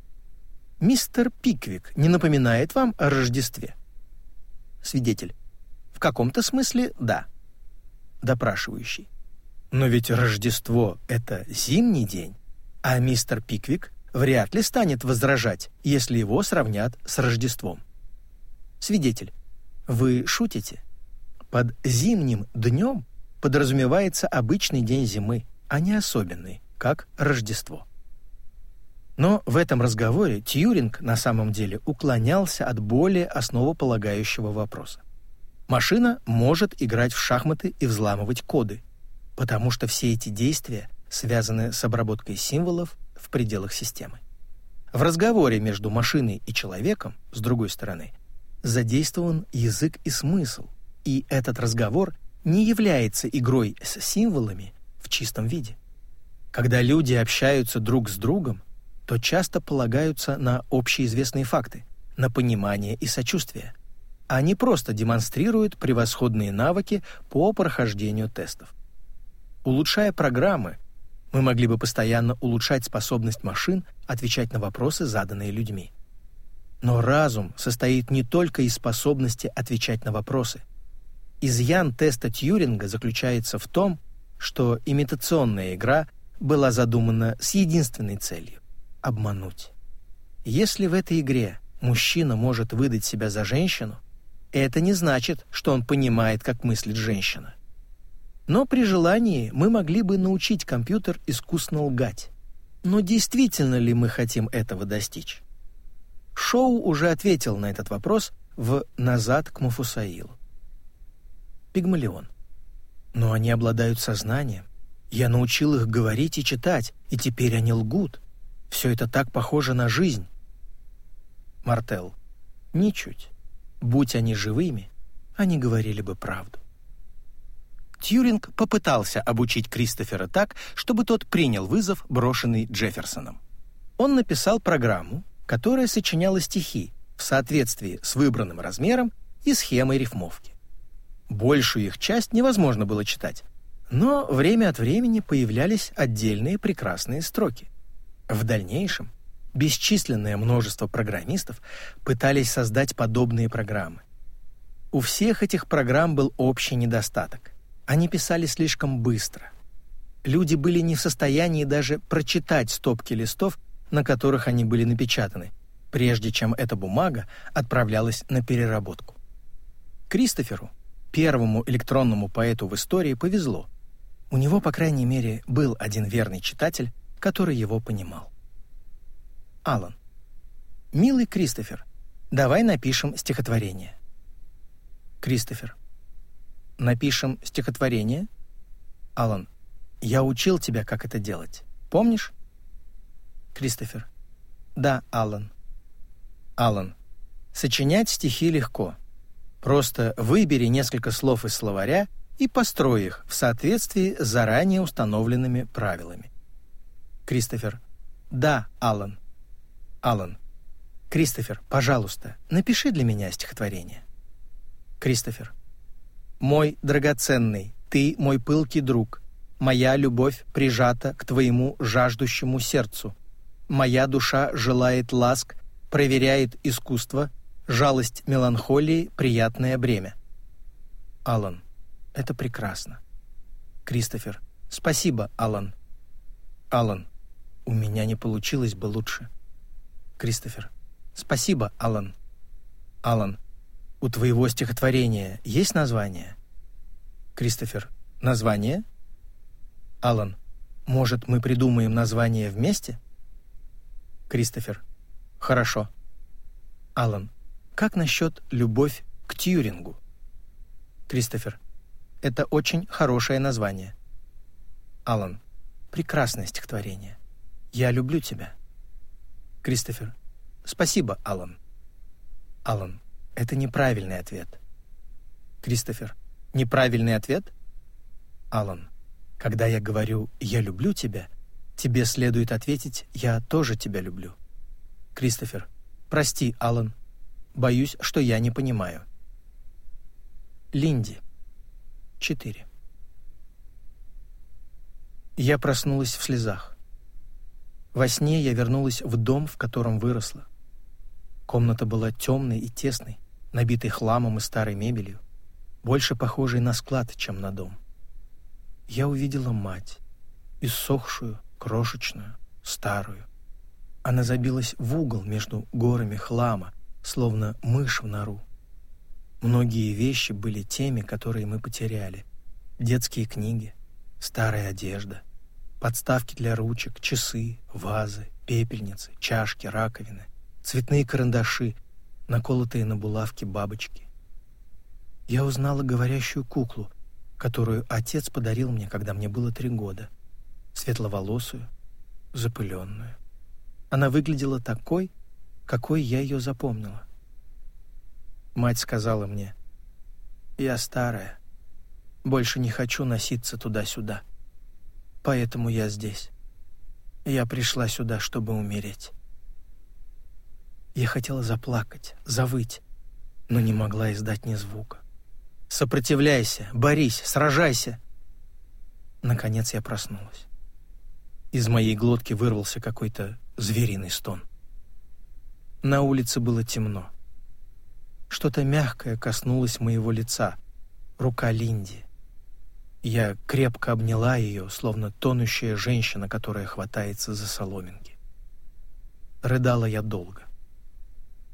Мистер Пиквик не напоминает вам о Рождестве? Свидетель. В каком-то смысле да. Допрашивающий. Но ведь Рождество — это зимний день, а мистер Пиквик вряд ли станет возражать, если его сравнят с Рождеством. Свидетель. Вы шутите? Под зимним днем подразумевается обычный день зимы, а не особенный, как Рождество. Но в этом разговоре Тьюринг на самом деле уклонялся от более основополагающего вопроса. Машина может играть в шахматы и взламывать коды, потому что все эти действия связаны с обработкой символов в пределах системы. В разговоре между машиной и человеком, с другой стороны, задействован язык и смысл, и этот разговор не является игрой с символами в чистом виде. Когда люди общаются друг с другом, то часто полагаются на общеизвестные факты, на понимание и сочувствие. Они просто демонстрируют превосходные навыки по прохождению тестов. Улучшая программы, мы могли бы постоянно улучшать способность машин отвечать на вопросы, заданные людьми. Но разум состоит не только из способности отвечать на вопросы. Изъян теста Тьюринга заключается в том, что имитационная игра была задумана с единственной целью обмануть. Если в этой игре мужчина может выдать себя за женщину, это не значит, что он понимает, как мыслит женщина. Но при желании мы могли бы научить компьютер искусно лгать. Но действительно ли мы хотим этого достичь? Шоу уже ответил на этот вопрос в «Назад к Муфусаилу». Пигмалион. Но они обладают сознанием. Я научил их говорить и читать, и теперь они лгут. Все это так похоже на жизнь. Мартел. Ничуть. Будь они живыми, они говорили бы правду. Тьюринг попытался обучить Кристофера так, чтобы тот принял вызов, брошенный Джефферсоном. Он написал программу, которая сочиняла стихи в соответствии с выбранным размером и схемой рифмовки. Большую их часть невозможно было читать, но время от времени появлялись отдельные прекрасные строки. В дальнейшем бесчисленное множество программистов пытались создать подобные программы. У всех этих программ был общий недостаток. Они писали слишком быстро. Люди были не в состоянии даже прочитать стопки листов, на которых они были напечатаны, прежде чем эта бумага отправлялась на переработку. Кристоферу, первому электронному поэту в истории, повезло. У него, по крайней мере, был один верный читатель, который его понимал. Алан. «Милый Кристофер, давай напишем стихотворение». Кристофер. «Напишем стихотворение?» Алан. «Я учил тебя, как это делать. Помнишь?» Кристофер. «Да, Алан». Алан. «Сочинять стихи легко. Просто выбери несколько слов из словаря и построй их в соответствии с заранее установленными правилами. Кристофер. Да, Алан. Алан. Кристофер, пожалуйста, напиши для меня стихотворение. Кристофер. Мой драгоценный, ты мой пылкий друг. Моя любовь прижата к твоему жаждущему сердцу. Моя душа желает ласк, проверяет искусство, жалость меланхолии, приятное бремя. Алан. Это прекрасно. Кристофер. Спасибо, Алан. Алан. У меня не получилось бы лучше. Кристофер. Спасибо, Алан. Алан. У твоего стихотворения есть название? Кристофер. Название? Алан. Может, мы придумаем название вместе? Кристофер. Хорошо. Алан. Как насчет любовь к Тьюрингу? Кристофер. Это очень хорошее название. Алан. Прекрасное стихотворение. Я люблю тебя. Кристофер. Спасибо, Алан. Алан. Это неправильный ответ. Кристофер. Неправильный ответ? Алан. Когда я говорю «я люблю тебя», тебе следует ответить «я тоже тебя люблю». Кристофер. Прости, Алан. Боюсь, что я не понимаю. Линди. 4. Я проснулась в слезах. Во сне я вернулась в дом, в котором выросла. Комната была темной и тесной, набитой хламом и старой мебелью, больше похожей на склад, чем на дом. Я увидела мать, иссохшую, крошечную, старую. Она забилась в угол между горами хлама, словно мышь в нору. Многие вещи были теми, которые мы потеряли. Детские книги, старая одежда, подставки для ручек, часы, вазы, пепельницы, чашки, раковины, цветные карандаши, наколотые на булавки бабочки. Я узнала говорящую куклу, которую отец подарил мне, когда мне было три года, светловолосую, запыленную. Она выглядела такой, какой я ее запомнила. Мать сказала мне, «Я старая, больше не хочу носиться туда-сюда, поэтому я здесь. Я пришла сюда, чтобы умереть». Я хотела заплакать, завыть, но не могла издать ни звука. «Сопротивляйся, борись, сражайся!» Наконец я проснулась. Из моей глотки вырвался какой-то звериный стон. На улице было темно. Что-то мягкое коснулось моего лица. Рука Линди. Я крепко обняла ее, словно тонущая женщина, которая хватается за соломинки. Рыдала я долго.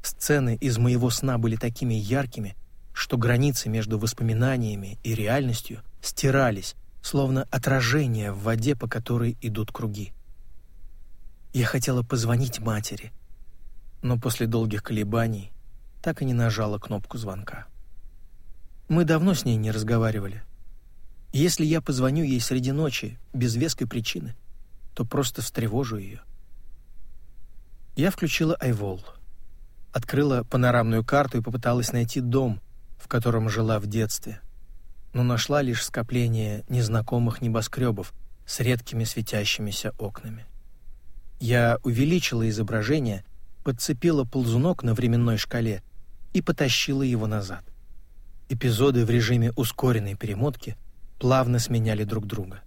Сцены из моего сна были такими яркими, что границы между воспоминаниями и реальностью стирались, словно отражение в воде, по которой идут круги. Я хотела позвонить матери, но после долгих колебаний так и не нажала кнопку звонка. Мы давно с ней не разговаривали. Если я позвоню ей среди ночи без веской причины, то просто встревожу ее. Я включила iVol, открыла панорамную карту и попыталась найти дом, в котором жила в детстве, но нашла лишь скопление незнакомых небоскребов с редкими светящимися окнами. Я увеличила изображение, подцепила ползунок на временной шкале и потащила его назад. Эпизоды в режиме ускоренной перемотки плавно сменяли друг друга.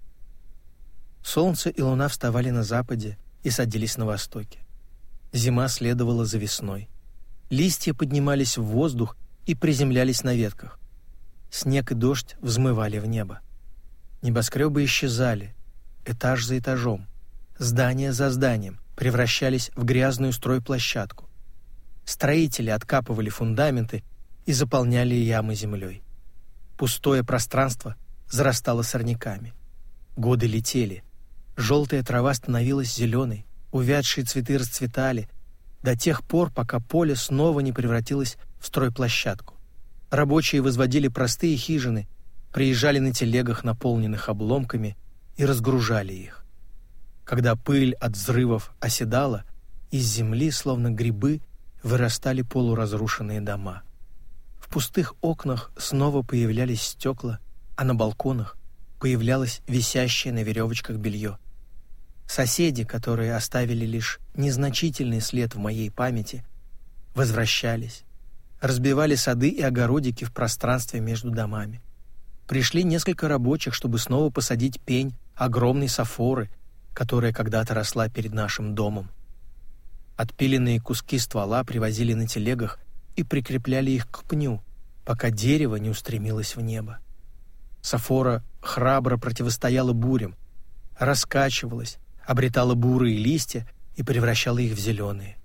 Солнце и луна вставали на западе и садились на востоке. Зима следовала за весной. Листья поднимались в воздух и приземлялись на ветках. Снег и дождь взмывали в небо. Небоскребы исчезали, этаж за этажом, здание за зданием превращались в грязную стройплощадку. Строители откапывали фундаменты и заполняли ямы землей. Пустое пространство зарастало сорняками. Годы летели. Желтая трава становилась зеленой, увядшие цветы расцветали, до тех пор, пока поле снова не превратилось в стройплощадку. Рабочие возводили простые хижины, приезжали на телегах, наполненных обломками, и разгружали их. Когда пыль от взрывов оседала, из земли, словно грибы, вырастали полуразрушенные дома. В пустых окнах снова появлялись стекла, а на балконах появлялось висящее на веревочках белье. Соседи, которые оставили лишь незначительный след в моей памяти, возвращались, разбивали сады и огородики в пространстве между домами. Пришли несколько рабочих, чтобы снова посадить пень огромной сафоры, которая когда-то росла перед нашим домом. Отпиленные куски ствола привозили на телегах и прикрепляли их к пню, пока дерево не устремилось в небо. Сафора храбро противостояла бурям, раскачивалась, обретала бурые листья и превращала их в зеленые.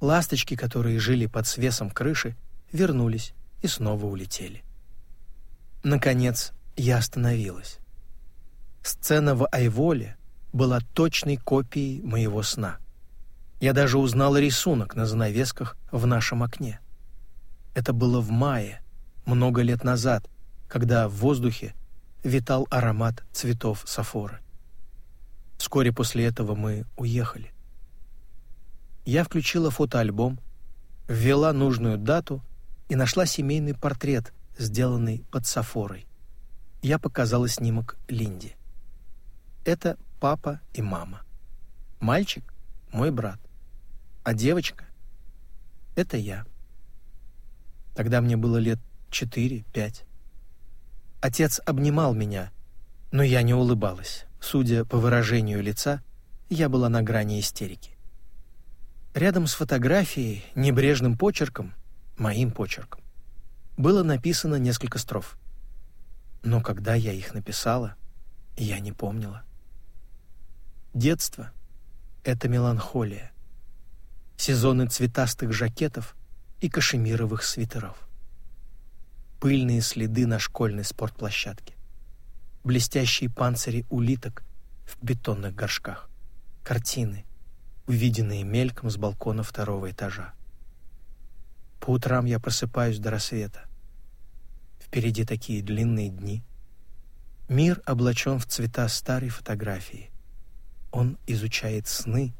Ласточки, которые жили под свесом крыши, вернулись и снова улетели. Наконец, я остановилась. Сцена в Айволе была точной копией моего сна. Я даже узнала рисунок на занавесках в нашем окне. Это было в мае, много лет назад, когда в воздухе витал аромат цветов сафоры. Вскоре после этого мы уехали. Я включила фотоальбом, ввела нужную дату и нашла семейный портрет, сделанный под сафорой. Я показала снимок Линде. Это папа и мама. Мальчик — мой брат. А девочка — это я. Тогда мне было лет четыре-пять. Отец обнимал меня, но я не улыбалась. Судя по выражению лица, я была на грани истерики. Рядом с фотографией, небрежным почерком, моим почерком, было написано несколько строф. Но когда я их написала, я не помнила. Детство — это меланхолия. Сезоны цветастых жакетов и кашемировых свитеров. Пыльные следы на школьной спортплощадке блестящие панцири улиток в бетонных горшках, картины, увиденные мельком с балкона второго этажа. По утрам я просыпаюсь до рассвета. Впереди такие длинные дни. Мир облачен в цвета старой фотографии. Он изучает сны,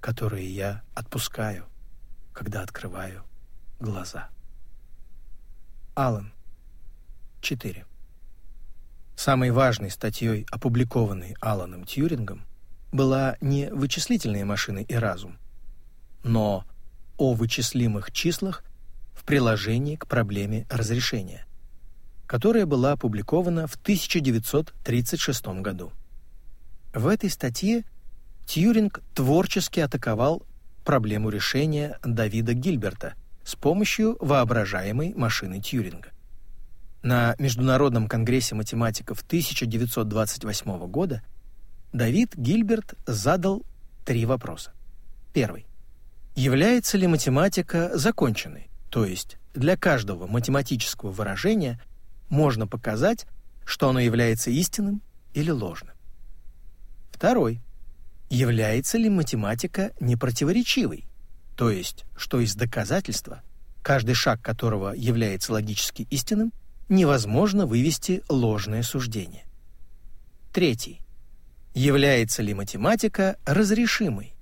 которые я отпускаю, когда открываю глаза. Алан. 4. Самой важной статьей, опубликованной Аланом Тьюрингом, была не вычислительные машины и разум, но о вычислимых числах в приложении к проблеме разрешения, которая была опубликована в 1936 году. В этой статье Тьюринг творчески атаковал проблему решения Давида Гильберта с помощью воображаемой машины Тьюринга. На Международном конгрессе математиков 1928 года Давид Гильберт задал три вопроса. Первый. Является ли математика законченной? То есть для каждого математического выражения можно показать, что оно является истинным или ложным. Второй. Является ли математика непротиворечивой? То есть, что из доказательства, каждый шаг которого является логически истинным, невозможно вывести ложное суждение. Третий. Является ли математика разрешимой?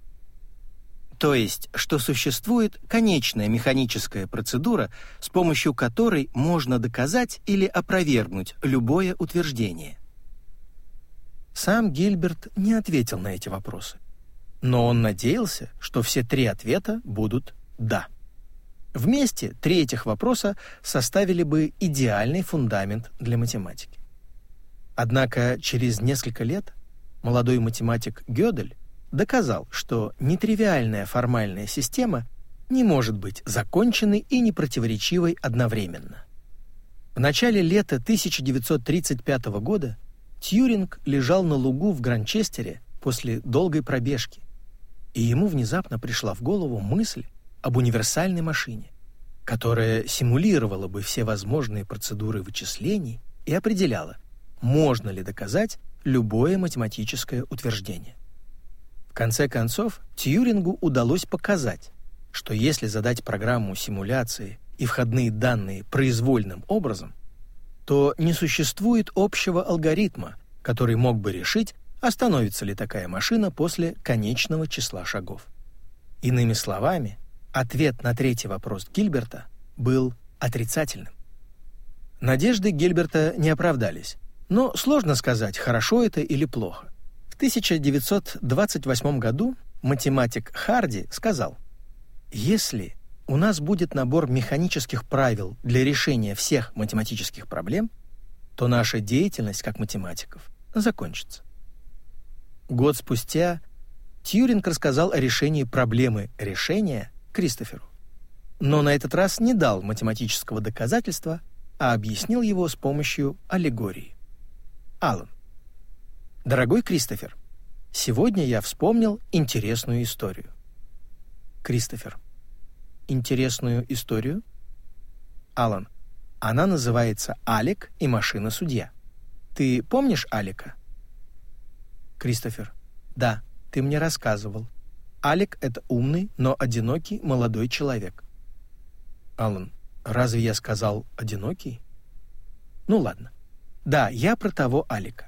То есть, что существует конечная механическая процедура, с помощью которой можно доказать или опровергнуть любое утверждение. Сам Гильберт не ответил на эти вопросы, но он надеялся, что все три ответа будут «да». Вместе три этих вопроса составили бы идеальный фундамент для математики. Однако через несколько лет молодой математик Гёдель доказал, что нетривиальная формальная система не может быть законченной и непротиворечивой одновременно. В начале лета 1935 года Тьюринг лежал на лугу в Гранчестере после долгой пробежки, и ему внезапно пришла в голову мысль об универсальной машине, которая симулировала бы все возможные процедуры вычислений и определяла, можно ли доказать любое математическое утверждение. В конце концов, Тьюрингу удалось показать, что если задать программу симуляции и входные данные произвольным образом, то не существует общего алгоритма, который мог бы решить, остановится ли такая машина после конечного числа шагов. Иными словами, Ответ на третий вопрос Гильберта был отрицательным. Надежды Гильберта не оправдались, но сложно сказать, хорошо это или плохо. В 1928 году математик Харди сказал, «Если у нас будет набор механических правил для решения всех математических проблем, то наша деятельность как математиков закончится». Год спустя Тьюринг рассказал о решении проблемы решения Кристоферу. Но на этот раз не дал математического доказательства, а объяснил его с помощью аллегории. Аллан. Дорогой Кристофер, сегодня я вспомнил интересную историю. Кристофер. Интересную историю? Алан. Она называется «Алик и машина-судья». Ты помнишь Алика? Кристофер. Да, ты мне рассказывал. Алик — это умный, но одинокий молодой человек. Алан. Разве я сказал «одинокий»? Ну ладно. Да, я про того Алика.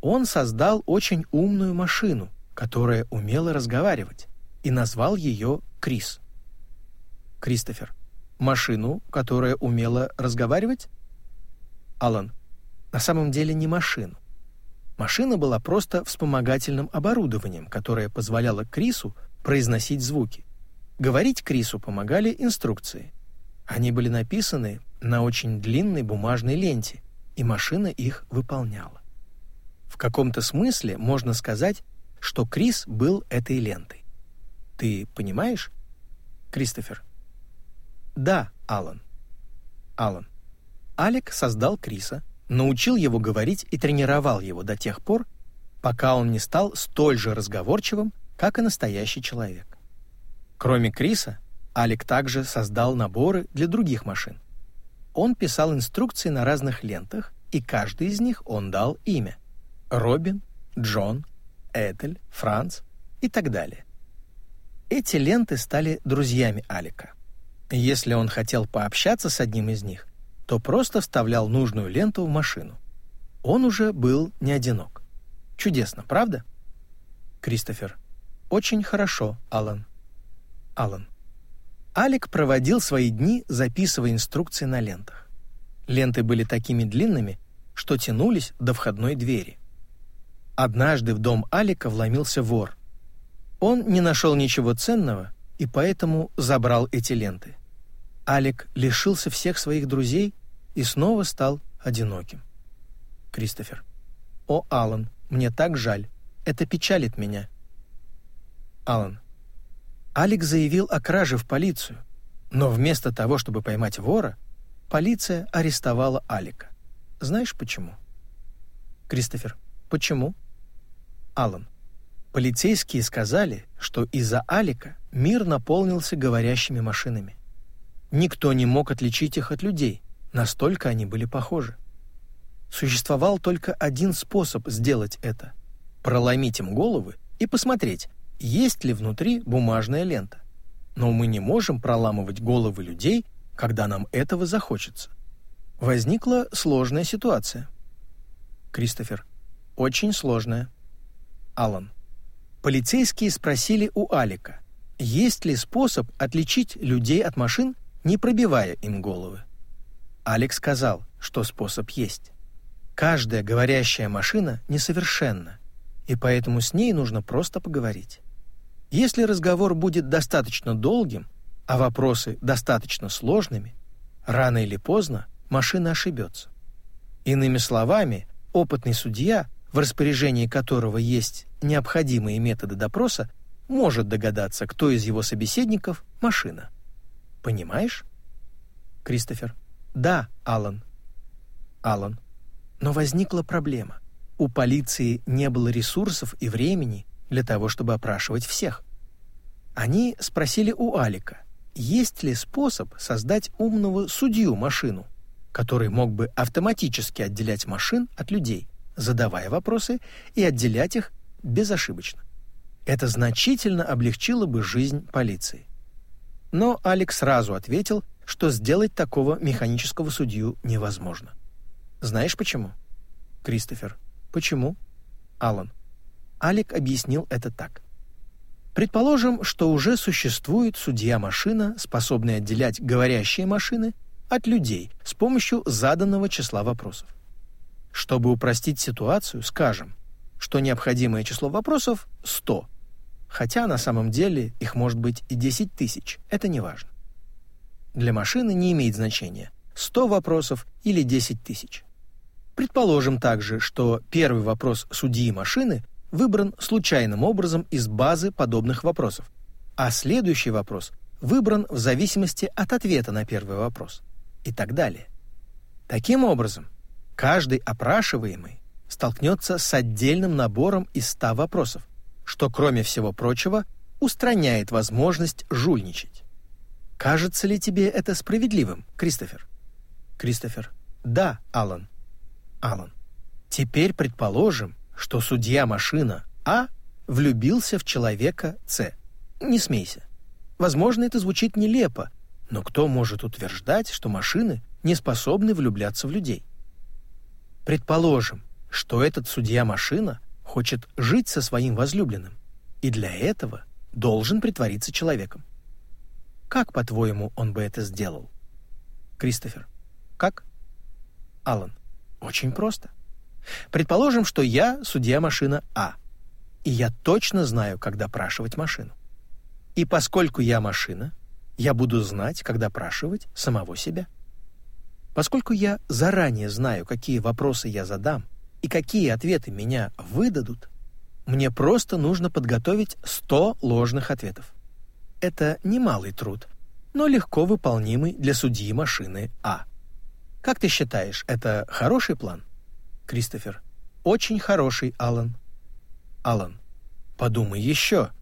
Он создал очень умную машину, которая умела разговаривать, и назвал ее Крис. Кристофер. Машину, которая умела разговаривать? Алан. На самом деле не машину. Машина была просто вспомогательным оборудованием, которое позволяло Крису произносить звуки. Говорить Крису помогали инструкции. Они были написаны на очень длинной бумажной ленте, и машина их выполняла. В каком-то смысле можно сказать, что Крис был этой лентой. Ты понимаешь? Кристофер. Да, Алан. Алан. Алек создал Криса, научил его говорить и тренировал его до тех пор, пока он не стал столь же разговорчивым, как и настоящий человек. Кроме Криса, Алек также создал наборы для других машин. Он писал инструкции на разных лентах, и каждый из них он дал имя. Робин, Джон, Этель, Франц и так далее. Эти ленты стали друзьями Алика. Если он хотел пообщаться с одним из них, то просто вставлял нужную ленту в машину. Он уже был не одинок. Чудесно, правда? Кристофер. Очень хорошо, Алан. Алан. Алик проводил свои дни, записывая инструкции на лентах. Ленты были такими длинными, что тянулись до входной двери. Однажды в дом Алика вломился вор. Он не нашел ничего ценного и поэтому забрал эти ленты. Алик лишился всех своих друзей и снова стал одиноким. Кристофер. «О, Алан, мне так жаль. Это печалит меня». Алан. Алик заявил о краже в полицию, но вместо того, чтобы поймать вора, полиция арестовала Алика. Знаешь почему? Кристофер. Почему? Алан. Полицейские сказали, что из-за Алика мир наполнился говорящими машинами. Никто не мог отличить их от людей, настолько они были похожи. Существовал только один способ сделать это — проломить им головы и посмотреть, есть ли внутри бумажная лента. Но мы не можем проламывать головы людей, когда нам этого захочется. Возникла сложная ситуация. Кристофер. Очень сложная. Алан. Полицейские спросили у Алика, есть ли способ отличить людей от машин, не пробивая им головы. Алик сказал, что способ есть. Каждая говорящая машина несовершенна, и поэтому с ней нужно просто поговорить. Если разговор будет достаточно долгим, а вопросы достаточно сложными, рано или поздно машина ошибется. Иными словами, опытный судья в распоряжении которого есть необходимые методы допроса, может догадаться, кто из его собеседников – машина. Понимаешь? Кристофер. Да, Алан. Алан. Но возникла проблема. У полиции не было ресурсов и времени для того, чтобы опрашивать всех. Они спросили у Алика, есть ли способ создать умного судью-машину, который мог бы автоматически отделять машин от людей задавая вопросы и отделять их безошибочно. Это значительно облегчило бы жизнь полиции. Но Алекс сразу ответил, что сделать такого механического судью невозможно. Знаешь почему? Кристофер. Почему? Алан. Алек объяснил это так. Предположим, что уже существует судья-машина, способная отделять говорящие машины от людей с помощью заданного числа вопросов. Чтобы упростить ситуацию, скажем, что необходимое число вопросов — 100, хотя на самом деле их может быть и 10 тысяч, это не важно. Для машины не имеет значения, 100 вопросов или 10 тысяч. Предположим также, что первый вопрос судьи машины выбран случайным образом из базы подобных вопросов, а следующий вопрос выбран в зависимости от ответа на первый вопрос и так далее. Таким образом, каждый опрашиваемый столкнется с отдельным набором из 100 вопросов, что, кроме всего прочего, устраняет возможность жульничать. Кажется ли тебе это справедливым, Кристофер? Кристофер. Да, Алан. Алан. Теперь предположим, что судья машина А влюбился в человека С. Не смейся. Возможно, это звучит нелепо, но кто может утверждать, что машины не способны влюбляться в людей? Предположим, что этот судья машина хочет жить со своим возлюбленным, и для этого должен притвориться человеком. Как, по-твоему, он бы это сделал? Кристофер. Как? Алан. Очень просто. Предположим, что я судья машина А, и я точно знаю, как допрашивать машину. И поскольку я машина, я буду знать, как допрашивать самого себя. Поскольку я заранее знаю, какие вопросы я задам и какие ответы меня выдадут, мне просто нужно подготовить 100 ложных ответов. Это немалый труд, но легко выполнимый для судьи машины А. Как ты считаешь, это хороший план? Кристофер. Очень хороший, Алан. Алан. Подумай еще.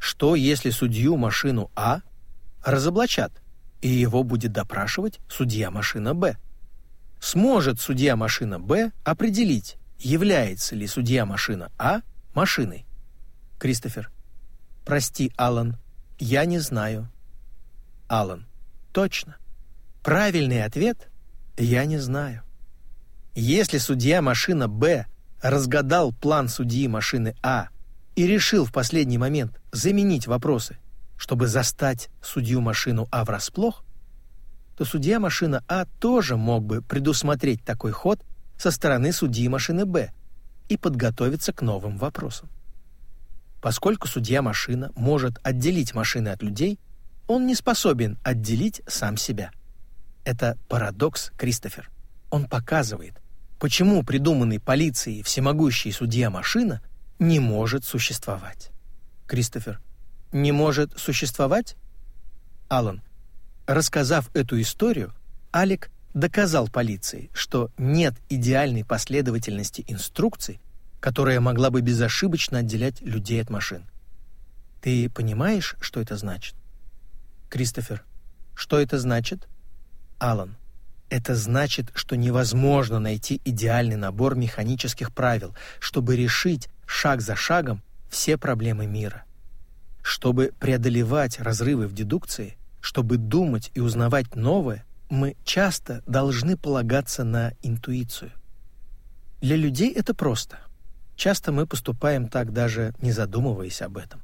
Что, если судью машину А разоблачат, и его будет допрашивать судья машина Б? Сможет судья машина Б определить, является ли судья машина А машиной? Кристофер. Прости, Алан, я не знаю. Алан. Точно. Правильный ответ я не знаю. Если судья машина Б разгадал план судьи машины А и решил в последний момент заменить вопросы, чтобы застать судью машину А врасплох, то судья машина А тоже мог бы предусмотреть такой ход со стороны судьи машины Б и подготовиться к новым вопросам. Поскольку судья машина может отделить машины от людей, он не способен отделить сам себя. Это парадокс Кристофер. Он показывает, почему придуманный полицией всемогущий судья машина не может существовать. Кристофер. Не может существовать? Алан. Рассказав эту историю, Алек доказал полиции, что нет идеальной последовательности инструкций, которая могла бы безошибочно отделять людей от машин. Ты понимаешь, что это значит? Кристофер. Что это значит? Алан. Это значит, что невозможно найти идеальный набор механических правил, чтобы решить шаг за шагом все проблемы мира. Чтобы преодолевать разрывы в дедукции, чтобы думать и узнавать новое, мы часто должны полагаться на интуицию. Для людей это просто. Часто мы поступаем так, даже не задумываясь об этом.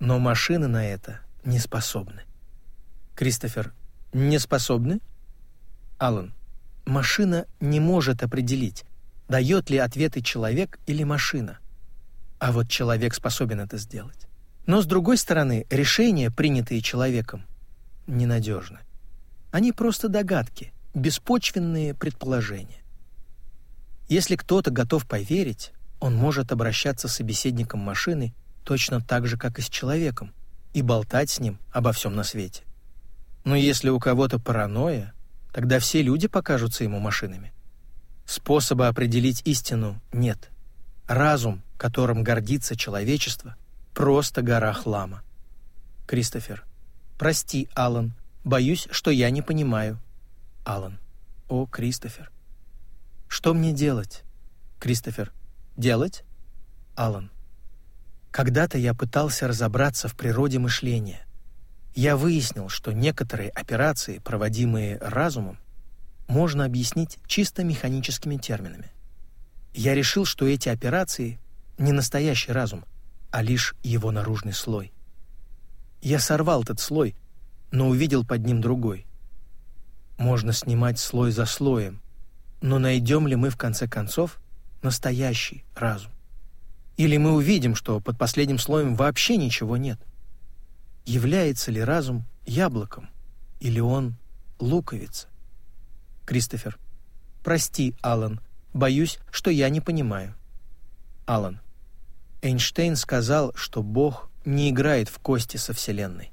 Но машины на это не способны. Кристофер, не способны? Алан, машина не может определить, дает ли ответы человек или машина. А вот человек способен это сделать. Но с другой стороны, решения, принятые человеком, ненадежны. Они просто догадки, беспочвенные предположения. Если кто-то готов поверить, он может обращаться с собеседником машины точно так же, как и с человеком, и болтать с ним обо всем на свете. Но если у кого-то паранойя, Тогда все люди покажутся ему машинами. Способа определить истину нет. Разум, которым гордится человечество, просто гора хлама. Кристофер. Прости, Алан. Боюсь, что я не понимаю. Алан. О, Кристофер. Что мне делать? Кристофер. Делать? Алан. Когда-то я пытался разобраться в природе мышления я выяснил, что некоторые операции, проводимые разумом, можно объяснить чисто механическими терминами. Я решил, что эти операции не настоящий разум, а лишь его наружный слой. Я сорвал этот слой, но увидел под ним другой. Можно снимать слой за слоем, но найдем ли мы в конце концов настоящий разум? Или мы увидим, что под последним слоем вообще ничего нет? Является ли разум яблоком? Или он луковица? Кристофер. Прости, Алан, боюсь, что я не понимаю. Алан. Эйнштейн сказал, что Бог не играет в кости со Вселенной.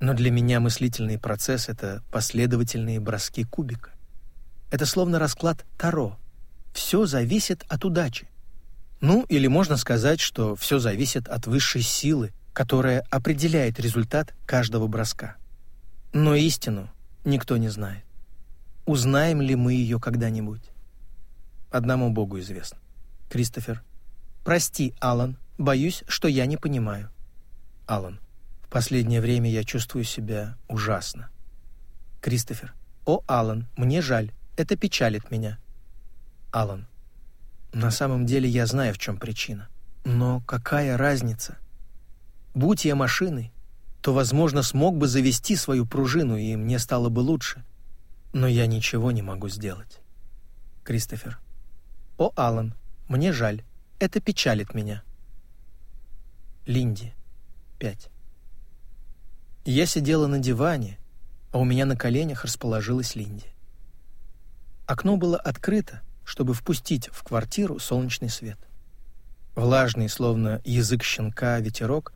Но для меня мыслительный процесс — это последовательные броски кубика. Это словно расклад Таро. Все зависит от удачи. Ну, или можно сказать, что все зависит от высшей силы, которая определяет результат каждого броска. Но истину никто не знает. Узнаем ли мы ее когда-нибудь? Одному Богу известно. Кристофер. Прости, Алан, боюсь, что я не понимаю. Алан. В последнее время я чувствую себя ужасно. Кристофер. О, Алан, мне жаль. Это печалит меня. Алан. На самом деле я знаю, в чем причина. Но какая разница? Будь я машиной, то, возможно, смог бы завести свою пружину, и мне стало бы лучше. Но я ничего не могу сделать. Кристофер. О, Алан, мне жаль. Это печалит меня. Линди. 5. Я сидела на диване, а у меня на коленях расположилась Линди. Окно было открыто, чтобы впустить в квартиру солнечный свет. Влажный, словно язык щенка, ветерок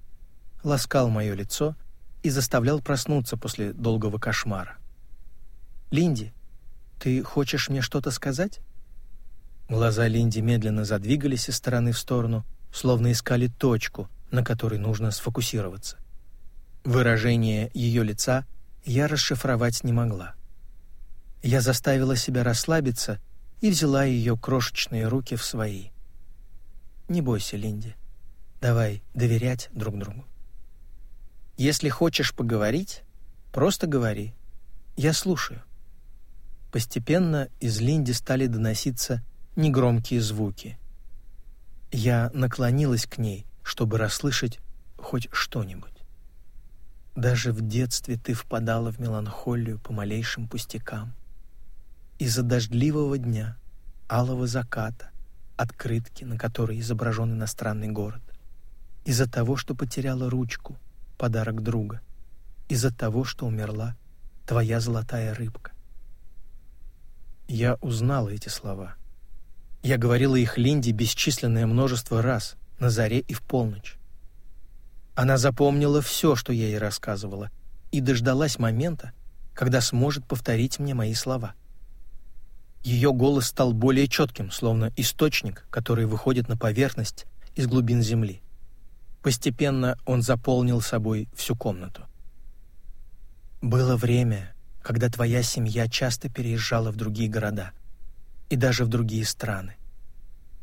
ласкал мое лицо и заставлял проснуться после долгого кошмара. «Линди, ты хочешь мне что-то сказать?» Глаза Линди медленно задвигались из стороны в сторону, словно искали точку, на которой нужно сфокусироваться. Выражение ее лица я расшифровать не могла. Я заставила себя расслабиться и взяла ее крошечные руки в свои. «Не бойся, Линди. Давай доверять друг другу. Если хочешь поговорить, просто говори. Я слушаю». Постепенно из Линди стали доноситься негромкие звуки. Я наклонилась к ней, чтобы расслышать хоть что-нибудь. Даже в детстве ты впадала в меланхолию по малейшим пустякам. Из-за дождливого дня, алого заката, открытки, на которой изображен иностранный город. Из-за того, что потеряла ручку, подарок друга. Из-за того, что умерла твоя золотая рыбка. Я узнала эти слова — я говорила их Линде бесчисленное множество раз, на заре и в полночь. Она запомнила все, что я ей рассказывала, и дождалась момента, когда сможет повторить мне мои слова. Ее голос стал более четким, словно источник, который выходит на поверхность из глубин земли. Постепенно он заполнил собой всю комнату. Было время, когда твоя семья часто переезжала в другие города и даже в другие страны.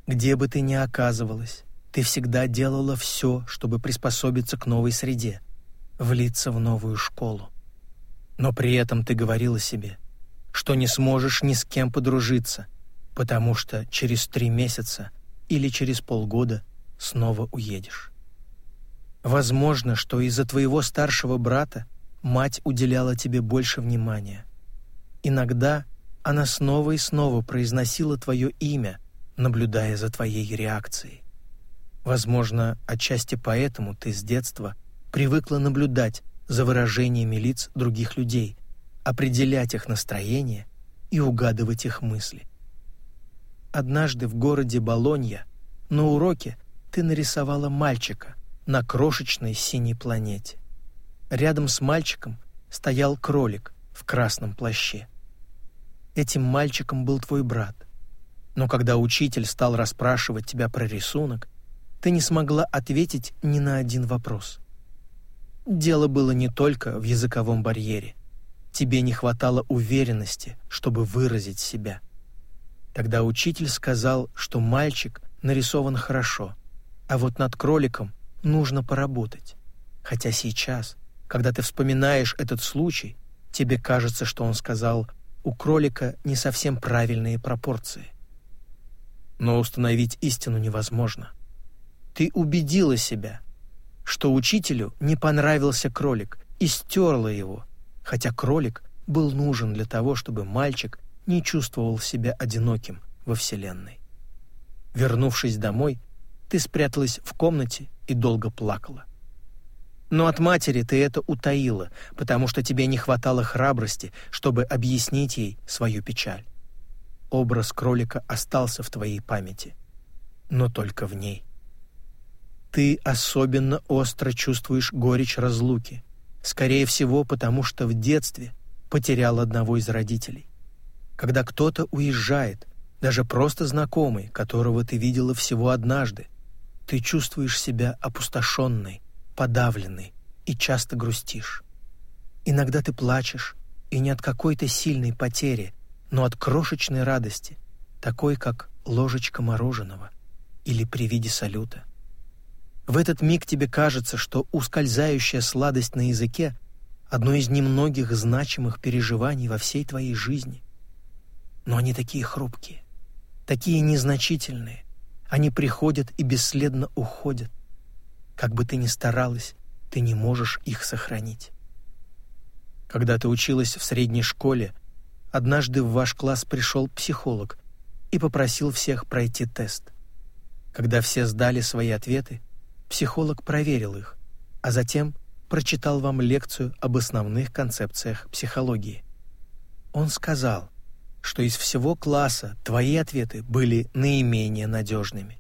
Где бы ты ни оказывалась, ты всегда делала все, чтобы приспособиться к новой среде, влиться в новую школу. Но при этом ты говорила себе, что не сможешь ни с кем подружиться, потому что через три месяца или через полгода снова уедешь. Возможно, что из-за твоего старшего брата мать уделяла тебе больше внимания. Иногда она снова и снова произносила твое имя, наблюдая за твоей реакцией. Возможно, отчасти поэтому ты с детства привыкла наблюдать за выражениями лиц других людей, определять их настроение и угадывать их мысли. Однажды в городе Болонья на уроке ты нарисовала мальчика на крошечной синей планете. Рядом с мальчиком стоял кролик в красном плаще. Этим мальчиком был твой брат. Но когда учитель стал расспрашивать тебя про рисунок, ты не смогла ответить ни на один вопрос. Дело было не только в языковом барьере. Тебе не хватало уверенности, чтобы выразить себя. Тогда учитель сказал, что мальчик нарисован хорошо, а вот над кроликом нужно поработать. Хотя сейчас, когда ты вспоминаешь этот случай, тебе кажется, что он сказал у кролика не совсем правильные пропорции. Но установить истину невозможно. Ты убедила себя, что учителю не понравился кролик и стерла его, хотя кролик был нужен для того, чтобы мальчик не чувствовал себя одиноким во Вселенной. Вернувшись домой, ты спряталась в комнате и долго плакала. Но от матери ты это утаила, потому что тебе не хватало храбрости, чтобы объяснить ей свою печаль. Образ кролика остался в твоей памяти, но только в ней. Ты особенно остро чувствуешь горечь разлуки, скорее всего, потому что в детстве потерял одного из родителей. Когда кто-то уезжает, даже просто знакомый, которого ты видела всего однажды, ты чувствуешь себя опустошенной, подавленной и часто грустишь. Иногда ты плачешь, и не от какой-то сильной потери, но от крошечной радости, такой как ложечка мороженого или при виде салюта. В этот миг тебе кажется, что ускользающая сладость на языке — одно из немногих значимых переживаний во всей твоей жизни. Но они такие хрупкие, такие незначительные. Они приходят и бесследно уходят. Как бы ты ни старалась, ты не можешь их сохранить. Когда ты училась в средней школе, однажды в ваш класс пришел психолог и попросил всех пройти тест. Когда все сдали свои ответы, психолог проверил их, а затем прочитал вам лекцию об основных концепциях психологии. Он сказал, что из всего класса твои ответы были наименее надежными.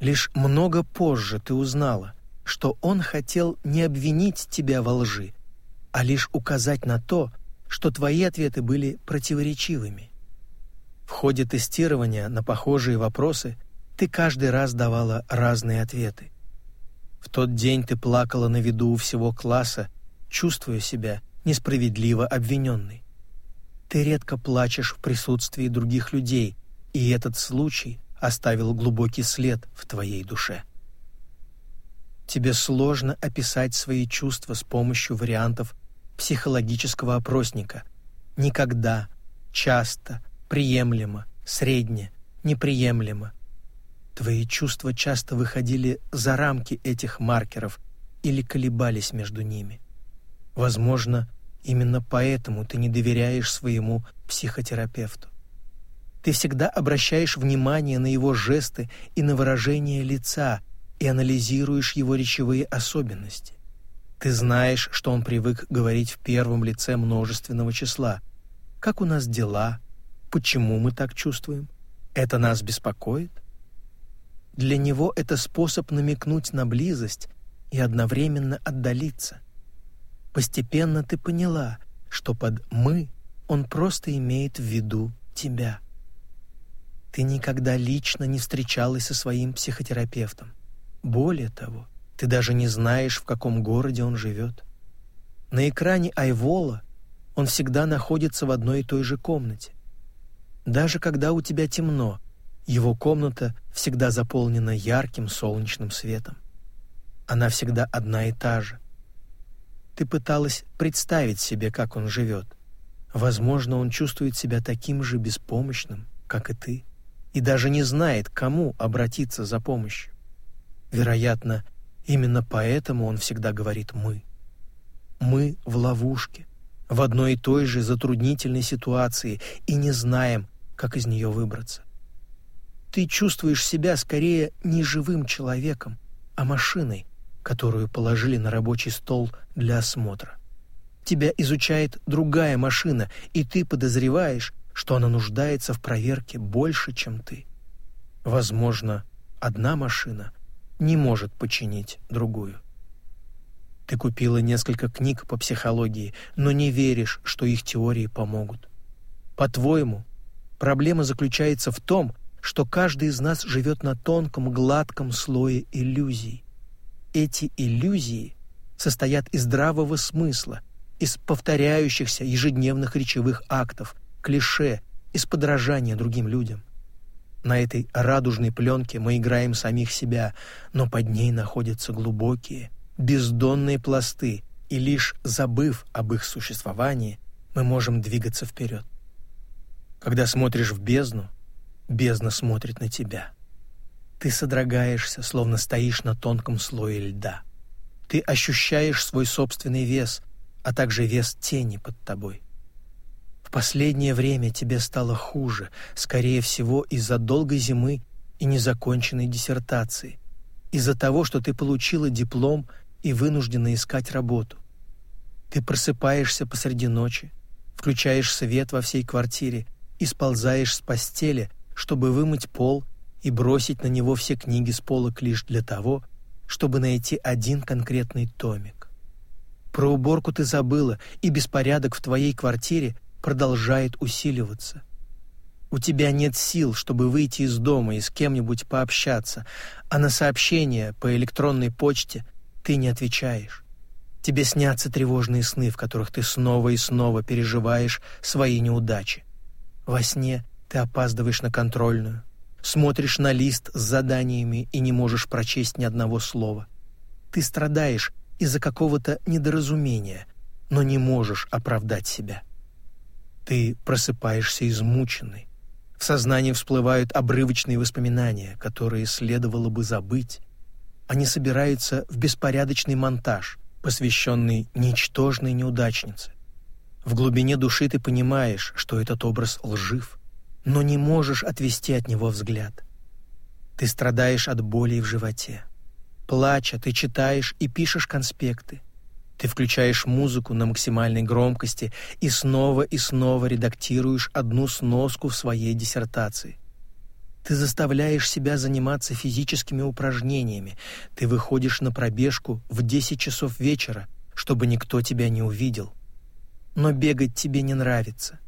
Лишь много позже ты узнала, что он хотел не обвинить тебя во лжи, а лишь указать на то, что твои ответы были противоречивыми. В ходе тестирования на похожие вопросы ты каждый раз давала разные ответы. В тот день ты плакала на виду у всего класса, чувствуя себя несправедливо обвиненной. Ты редко плачешь в присутствии других людей, и этот случай оставил глубокий след в твоей душе. Тебе сложно описать свои чувства с помощью вариантов психологического опросника. Никогда, часто, приемлемо, средне, неприемлемо. Твои чувства часто выходили за рамки этих маркеров или колебались между ними. Возможно, именно поэтому ты не доверяешь своему психотерапевту. Ты всегда обращаешь внимание на его жесты и на выражение лица и анализируешь его речевые особенности. Ты знаешь, что он привык говорить в первом лице множественного числа. Как у нас дела? Почему мы так чувствуем? Это нас беспокоит? Для него это способ намекнуть на близость и одновременно отдалиться. Постепенно ты поняла, что под «мы» он просто имеет в виду тебя. Ты никогда лично не встречалась со своим психотерапевтом. Более того, ты даже не знаешь, в каком городе он живет. На экране Айвола он всегда находится в одной и той же комнате. Даже когда у тебя темно, его комната всегда заполнена ярким солнечным светом. Она всегда одна и та же. Ты пыталась представить себе, как он живет. Возможно, он чувствует себя таким же беспомощным, как и ты и даже не знает, к кому обратиться за помощью. Вероятно, именно поэтому он всегда говорит «мы». Мы в ловушке, в одной и той же затруднительной ситуации и не знаем, как из нее выбраться. Ты чувствуешь себя скорее не живым человеком, а машиной, которую положили на рабочий стол для осмотра. Тебя изучает другая машина, и ты подозреваешь, что она нуждается в проверке больше, чем ты. Возможно, одна машина не может починить другую. Ты купила несколько книг по психологии, но не веришь, что их теории помогут. По-твоему, проблема заключается в том, что каждый из нас живет на тонком, гладком слое иллюзий. Эти иллюзии состоят из здравого смысла, из повторяющихся ежедневных речевых актов, клише, из подражания другим людям. На этой радужной пленке мы играем самих себя, но под ней находятся глубокие, бездонные пласты, и лишь забыв об их существовании, мы можем двигаться вперед. Когда смотришь в бездну, бездна смотрит на тебя. Ты содрогаешься, словно стоишь на тонком слое льда. Ты ощущаешь свой собственный вес, а также вес тени под тобой. В последнее время тебе стало хуже, скорее всего, из-за долгой зимы и незаконченной диссертации, из-за того, что ты получила диплом и вынуждена искать работу. Ты просыпаешься посреди ночи, включаешь свет во всей квартире и сползаешь с постели, чтобы вымыть пол и бросить на него все книги с полок лишь для того, чтобы найти один конкретный томик. Про уборку ты забыла, и беспорядок в твоей квартире продолжает усиливаться. У тебя нет сил, чтобы выйти из дома и с кем-нибудь пообщаться, а на сообщения по электронной почте ты не отвечаешь. Тебе снятся тревожные сны, в которых ты снова и снова переживаешь свои неудачи. Во сне ты опаздываешь на контрольную, смотришь на лист с заданиями и не можешь прочесть ни одного слова. Ты страдаешь из-за какого-то недоразумения, но не можешь оправдать себя. Ты просыпаешься измученный. В сознании всплывают обрывочные воспоминания, которые следовало бы забыть. Они собираются в беспорядочный монтаж, посвященный ничтожной неудачнице. В глубине души ты понимаешь, что этот образ лжив, но не можешь отвести от него взгляд. Ты страдаешь от боли в животе. Плача, ты читаешь и пишешь конспекты. Ты включаешь музыку на максимальной громкости и снова и снова редактируешь одну сноску в своей диссертации. Ты заставляешь себя заниматься физическими упражнениями. Ты выходишь на пробежку в 10 часов вечера, чтобы никто тебя не увидел. Но бегать тебе не нравится.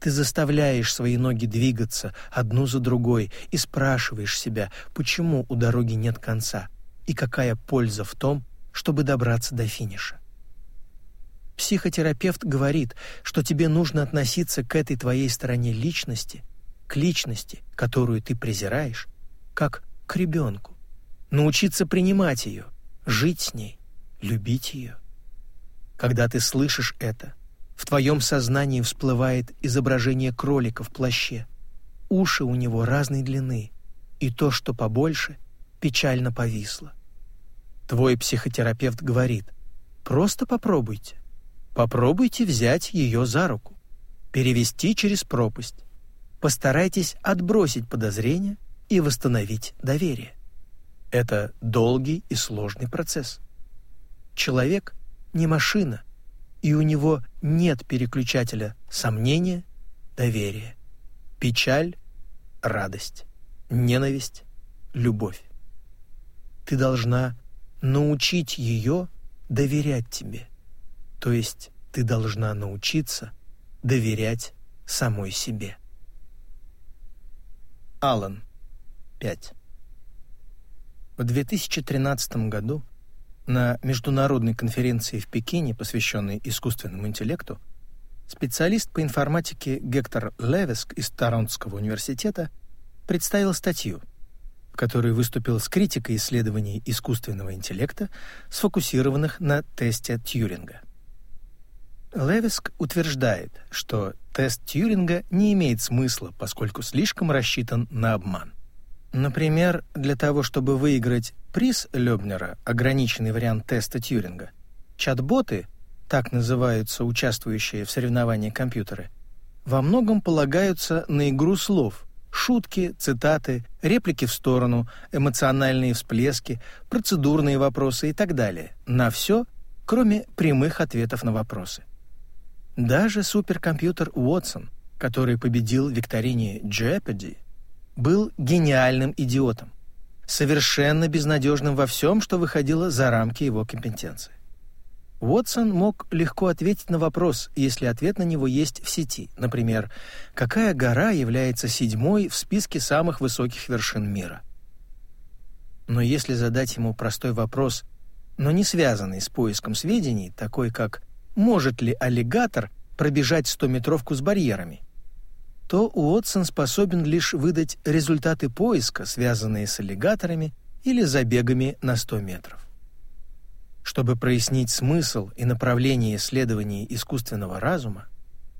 Ты заставляешь свои ноги двигаться одну за другой и спрашиваешь себя, почему у дороги нет конца — и какая польза в том, чтобы добраться до финиша. Психотерапевт говорит, что тебе нужно относиться к этой твоей стороне личности, к личности, которую ты презираешь, как к ребенку. Научиться принимать ее, жить с ней, любить ее. Когда ты слышишь это, в твоем сознании всплывает изображение кролика в плаще. Уши у него разной длины, и то, что побольше, печально повисло. Твой психотерапевт говорит, просто попробуйте. Попробуйте взять ее за руку, перевести через пропасть. Постарайтесь отбросить подозрения и восстановить доверие. Это долгий и сложный процесс. Человек не машина, и у него нет переключателя сомнения, доверия, печаль, радость, ненависть, любовь. Ты должна научить ее доверять тебе. То есть ты должна научиться доверять самой себе. Алан. 5. В 2013 году на международной конференции в Пекине, посвященной искусственному интеллекту, специалист по информатике Гектор Левеск из Торонтского университета представил статью который выступил с критикой исследований искусственного интеллекта, сфокусированных на тесте Тьюринга. Левиск утверждает, что тест Тьюринга не имеет смысла, поскольку слишком рассчитан на обман. Например, для того, чтобы выиграть приз Лёбнера, ограниченный вариант теста Тьюринга, чат-боты, так называются участвующие в соревновании компьютеры, во многом полагаются на игру слов, Шутки, цитаты, реплики в сторону, эмоциональные всплески, процедурные вопросы и так далее. На все, кроме прямых ответов на вопросы. Даже суперкомпьютер Уотсон, который победил в викторине Jeopardy, был гениальным идиотом, совершенно безнадежным во всем, что выходило за рамки его компетенции. Уотсон мог легко ответить на вопрос, если ответ на него есть в сети. Например, какая гора является седьмой в списке самых высоких вершин мира? Но если задать ему простой вопрос, но не связанный с поиском сведений, такой как «может ли аллигатор пробежать 100-метровку с барьерами?», то Уотсон способен лишь выдать результаты поиска, связанные с аллигаторами или забегами на 100 метров. Чтобы прояснить смысл и направление исследований искусственного разума,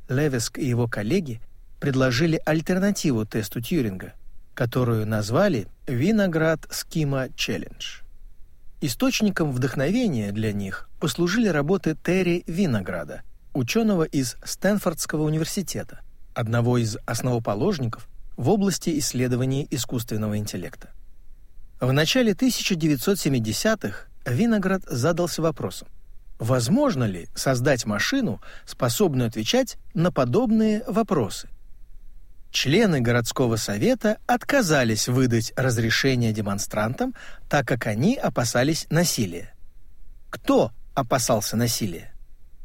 Левеск и его коллеги предложили альтернативу тесту Тьюринга, которую назвали «Виноград Скима Челлендж». Источником вдохновения для них послужили работы Терри Винограда, ученого из Стэнфордского университета, одного из основоположников в области исследования искусственного интеллекта. В начале 1970-х Виноград задался вопросом, возможно ли создать машину, способную отвечать на подобные вопросы. Члены городского совета отказались выдать разрешение демонстрантам, так как они опасались насилия. Кто опасался насилия?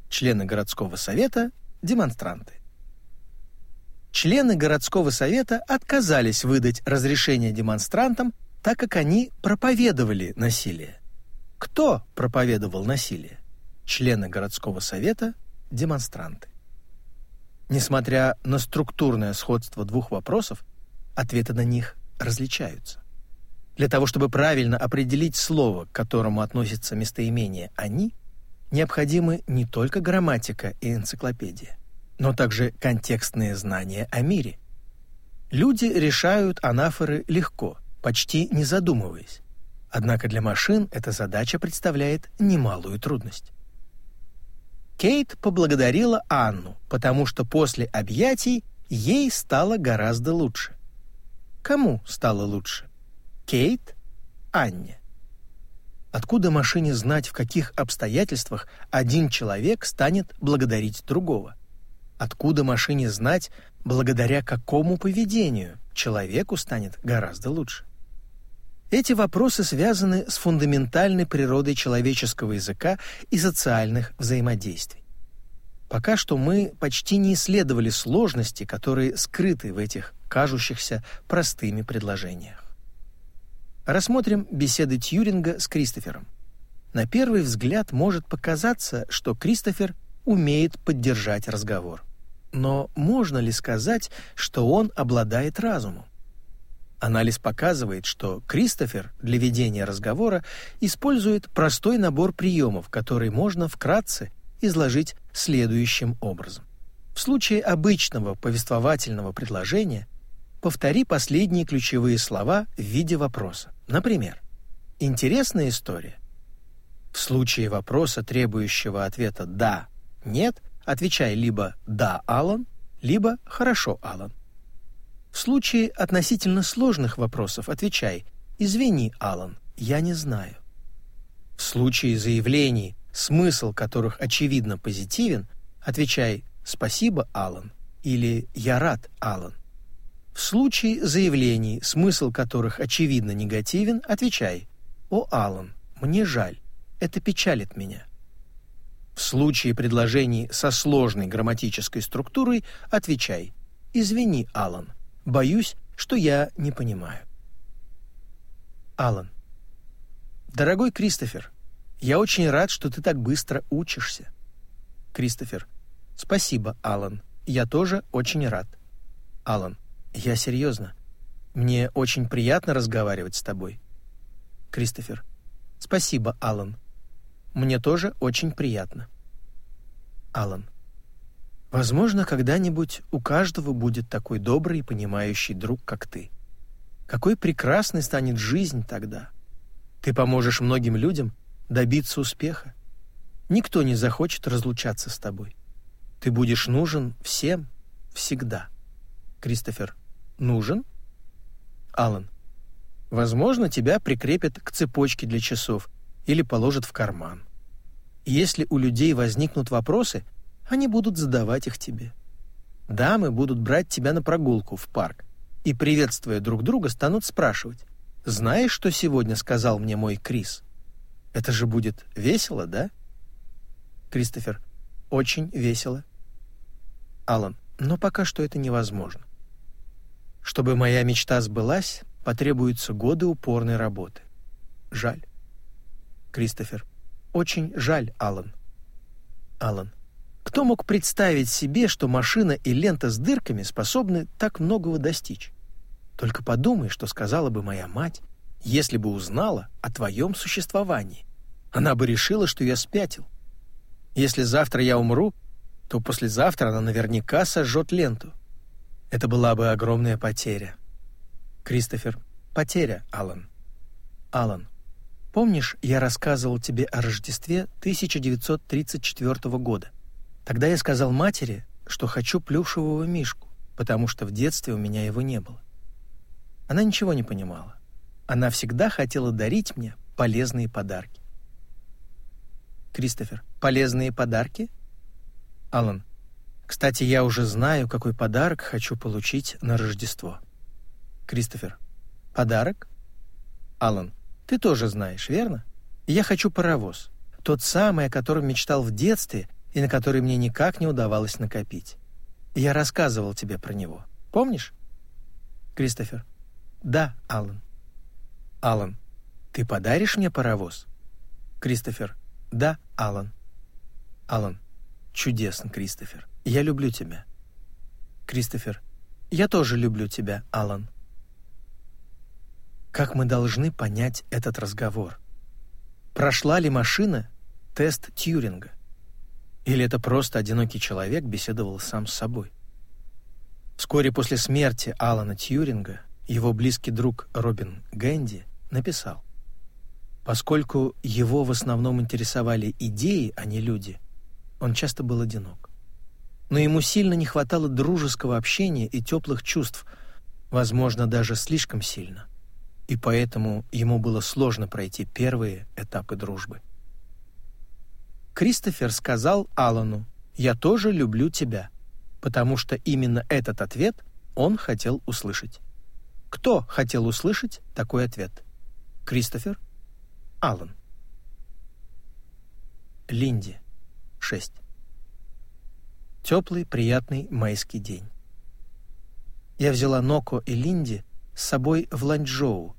Члены городского совета, демонстранты. Члены городского совета отказались выдать разрешение демонстрантам, так как они проповедовали насилие. Кто проповедовал насилие? Члены городского совета, демонстранты. Несмотря на структурное сходство двух вопросов, ответы на них различаются. Для того, чтобы правильно определить слово, к которому относится местоимение «они», необходимы не только грамматика и энциклопедия, но также контекстные знания о мире. Люди решают анафоры легко, почти не задумываясь. Однако для машин эта задача представляет немалую трудность. Кейт поблагодарила Анну, потому что после объятий ей стало гораздо лучше. Кому стало лучше? Кейт? Анне? Откуда машине знать, в каких обстоятельствах один человек станет благодарить другого? Откуда машине знать, благодаря какому поведению человеку станет гораздо лучше? Эти вопросы связаны с фундаментальной природой человеческого языка и социальных взаимодействий. Пока что мы почти не исследовали сложности, которые скрыты в этих кажущихся простыми предложениях. Рассмотрим беседы Тьюринга с Кристофером. На первый взгляд может показаться, что Кристофер умеет поддержать разговор. Но можно ли сказать, что он обладает разумом? Анализ показывает, что Кристофер для ведения разговора использует простой набор приемов, который можно вкратце изложить следующим образом. В случае обычного повествовательного предложения повтори последние ключевые слова в виде вопроса. Например, «Интересная история». В случае вопроса, требующего ответа «да», «нет», отвечай либо «да, Алан», либо «хорошо, Алан». В случае относительно сложных вопросов отвечай «Извини, Алан, я не знаю». В случае заявлений, смысл которых очевидно позитивен, отвечай «Спасибо, Алан» или «Я рад, Алан». В случае заявлений, смысл которых очевидно негативен, отвечай «О, Алан, мне жаль, это печалит меня». В случае предложений со сложной грамматической структурой отвечай «Извини, Алан, Боюсь, что я не понимаю. Алан. Дорогой Кристофер, я очень рад, что ты так быстро учишься. Кристофер. Спасибо, Алан. Я тоже очень рад. Алан. Я серьезно. Мне очень приятно разговаривать с тобой. Кристофер. Спасибо, Алан. Мне тоже очень приятно. Алан. Возможно, когда-нибудь у каждого будет такой добрый и понимающий друг, как ты. Какой прекрасной станет жизнь тогда. Ты поможешь многим людям добиться успеха. Никто не захочет разлучаться с тобой. Ты будешь нужен всем всегда. Кристофер. Нужен? Алан. Возможно, тебя прикрепят к цепочке для часов или положат в карман. Если у людей возникнут вопросы, они будут задавать их тебе. Дамы будут брать тебя на прогулку в парк и, приветствуя друг друга, станут спрашивать, «Знаешь, что сегодня сказал мне мой Крис?» Это же будет весело, да? Кристофер, очень весело. Алан, но пока что это невозможно. Чтобы моя мечта сбылась, потребуются годы упорной работы. Жаль. Кристофер, очень жаль, Алан. Алан, кто мог представить себе, что машина и лента с дырками способны так многого достичь? Только подумай, что сказала бы моя мать, если бы узнала о твоем существовании. Она бы решила, что я спятил. Если завтра я умру, то послезавтра она наверняка сожжет ленту. Это была бы огромная потеря. Кристофер, потеря, Алан. Алан, помнишь, я рассказывал тебе о Рождестве 1934 года? Тогда я сказал матери, что хочу плюшевого мишку, потому что в детстве у меня его не было. Она ничего не понимала. Она всегда хотела дарить мне полезные подарки. Кристофер, полезные подарки? Алан, кстати, я уже знаю, какой подарок хочу получить на Рождество. Кристофер, подарок? Алан, ты тоже знаешь, верно? Я хочу паровоз. Тот самый, о котором мечтал в детстве и на который мне никак не удавалось накопить. Я рассказывал тебе про него. Помнишь? Кристофер. Да, Алан. Алан. Ты подаришь мне паровоз? Кристофер. Да, Алан. Алан. Чудесно, Кристофер. Я люблю тебя. Кристофер. Я тоже люблю тебя, Алан. Как мы должны понять этот разговор? Прошла ли машина тест Тьюринга? Или это просто одинокий человек беседовал сам с собой? Вскоре после смерти Алана Тьюринга его близкий друг Робин Гэнди написал, поскольку его в основном интересовали идеи, а не люди, он часто был одинок. Но ему сильно не хватало дружеского общения и теплых чувств, возможно, даже слишком сильно. И поэтому ему было сложно пройти первые этапы дружбы. Кристофер сказал Алану, «Я тоже люблю тебя», потому что именно этот ответ он хотел услышать. Кто хотел услышать такой ответ? Кристофер? Алан. Линди. 6. Теплый, приятный майский день. Я взяла Ноко и Линди с собой в Ланчжоу,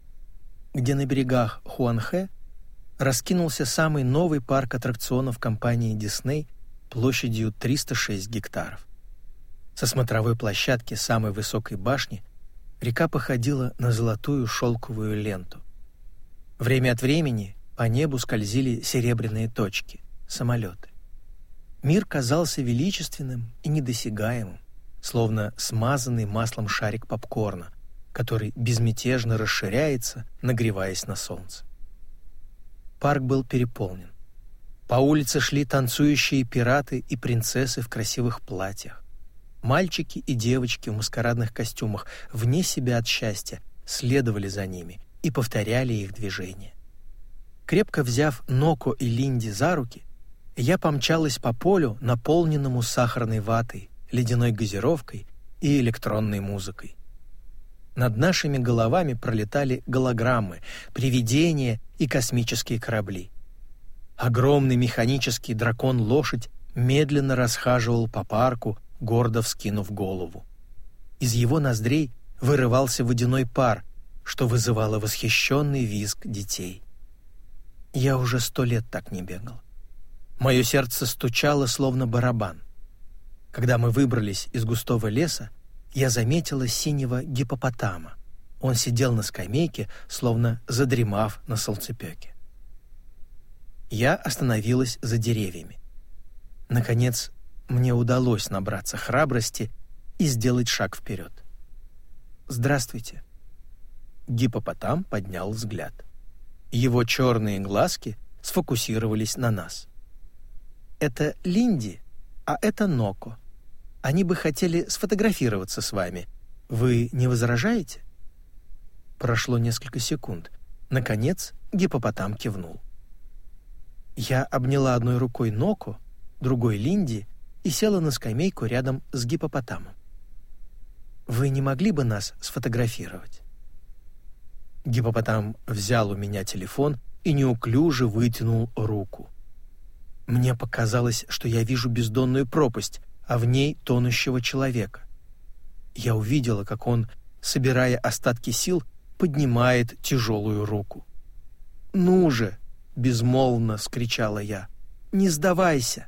где на берегах Хуанхэ раскинулся самый новый парк аттракционов компании Disney площадью 306 гектаров. Со смотровой площадки самой высокой башни река походила на золотую шелковую ленту. Время от времени по небу скользили серебряные точки, самолеты. Мир казался величественным и недосягаемым, словно смазанный маслом шарик попкорна, который безмятежно расширяется, нагреваясь на солнце. Парк был переполнен. По улице шли танцующие пираты и принцессы в красивых платьях. Мальчики и девочки в маскарадных костюмах, вне себя от счастья, следовали за ними и повторяли их движения. Крепко взяв Ноко и Линди за руки, я помчалась по полю, наполненному сахарной ватой, ледяной газировкой и электронной музыкой. Над нашими головами пролетали голограммы, привидения и космические корабли. Огромный механический дракон-лошадь медленно расхаживал по парку, гордо вскинув голову. Из его ноздрей вырывался водяной пар, что вызывало восхищенный визг детей. Я уже сто лет так не бегал. Мое сердце стучало, словно барабан. Когда мы выбрались из густого леса, я заметила синего гипопотама. Он сидел на скамейке, словно задремав на солнцепёке. Я остановилась за деревьями. Наконец, мне удалось набраться храбрости и сделать шаг вперед. «Здравствуйте». Гипопотам поднял взгляд. Его черные глазки сфокусировались на нас. «Это Линди, а это Ноко», они бы хотели сфотографироваться с вами. Вы не возражаете?» Прошло несколько секунд. Наконец гипопотам кивнул. Я обняла одной рукой Ноку, другой Линди и села на скамейку рядом с гипопотамом. «Вы не могли бы нас сфотографировать?» Гипопотам взял у меня телефон и неуклюже вытянул руку. Мне показалось, что я вижу бездонную пропасть, а в ней тонущего человека. Я увидела, как он, собирая остатки сил, поднимает тяжелую руку. «Ну же!» — безмолвно скричала я. «Не сдавайся!»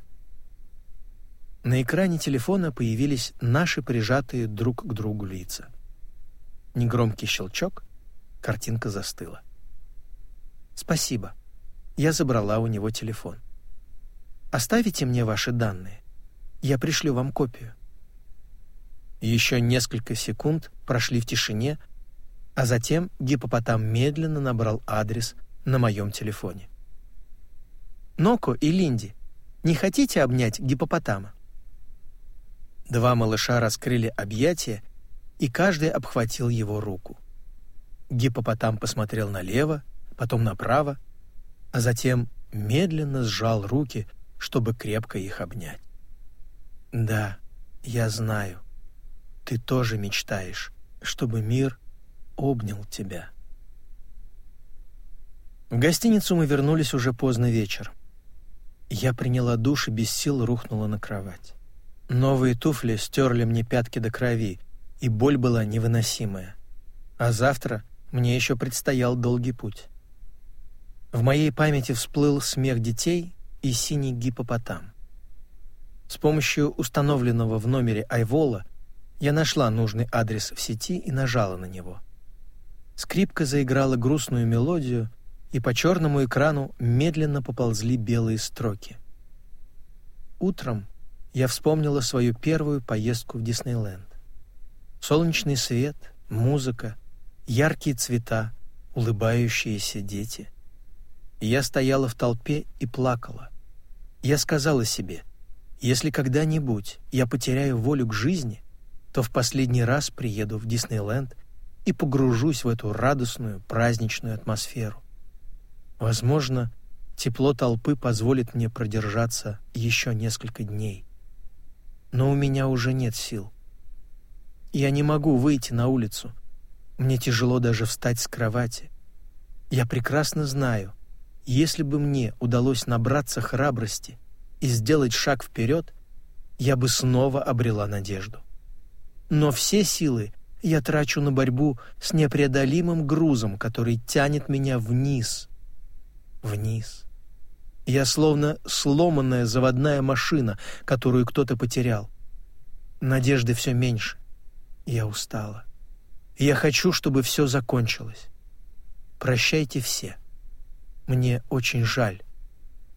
На экране телефона появились наши прижатые друг к другу лица. Негромкий щелчок, картинка застыла. «Спасибо». Я забрала у него телефон. «Оставите мне ваши данные?» Я пришлю вам копию». Еще несколько секунд прошли в тишине, а затем гипопотам медленно набрал адрес на моем телефоне. «Ноко и Линди, не хотите обнять гипопотама?» Два малыша раскрыли объятия, и каждый обхватил его руку. Гипопотам посмотрел налево, потом направо, а затем медленно сжал руки, чтобы крепко их обнять. «Да, я знаю. Ты тоже мечтаешь, чтобы мир обнял тебя». В гостиницу мы вернулись уже поздно вечером. Я приняла душ и без сил рухнула на кровать. Новые туфли стерли мне пятки до крови, и боль была невыносимая. А завтра мне еще предстоял долгий путь. В моей памяти всплыл смех детей и синий гипопотам. С помощью установленного в номере Айвола я нашла нужный адрес в сети и нажала на него. Скрипка заиграла грустную мелодию, и по черному экрану медленно поползли белые строки. Утром я вспомнила свою первую поездку в Диснейленд. Солнечный свет, музыка, яркие цвета, улыбающиеся дети. я стояла в толпе и плакала. Я сказала себе, если когда-нибудь я потеряю волю к жизни, то в последний раз приеду в Диснейленд и погружусь в эту радостную праздничную атмосферу. Возможно, тепло толпы позволит мне продержаться еще несколько дней. Но у меня уже нет сил. Я не могу выйти на улицу. Мне тяжело даже встать с кровати. Я прекрасно знаю, если бы мне удалось набраться храбрости и сделать шаг вперед, я бы снова обрела надежду. Но все силы я трачу на борьбу с непреодолимым грузом, который тянет меня вниз, вниз. Я словно сломанная заводная машина, которую кто-то потерял. Надежды все меньше. Я устала. Я хочу, чтобы все закончилось. Прощайте все. Мне очень жаль.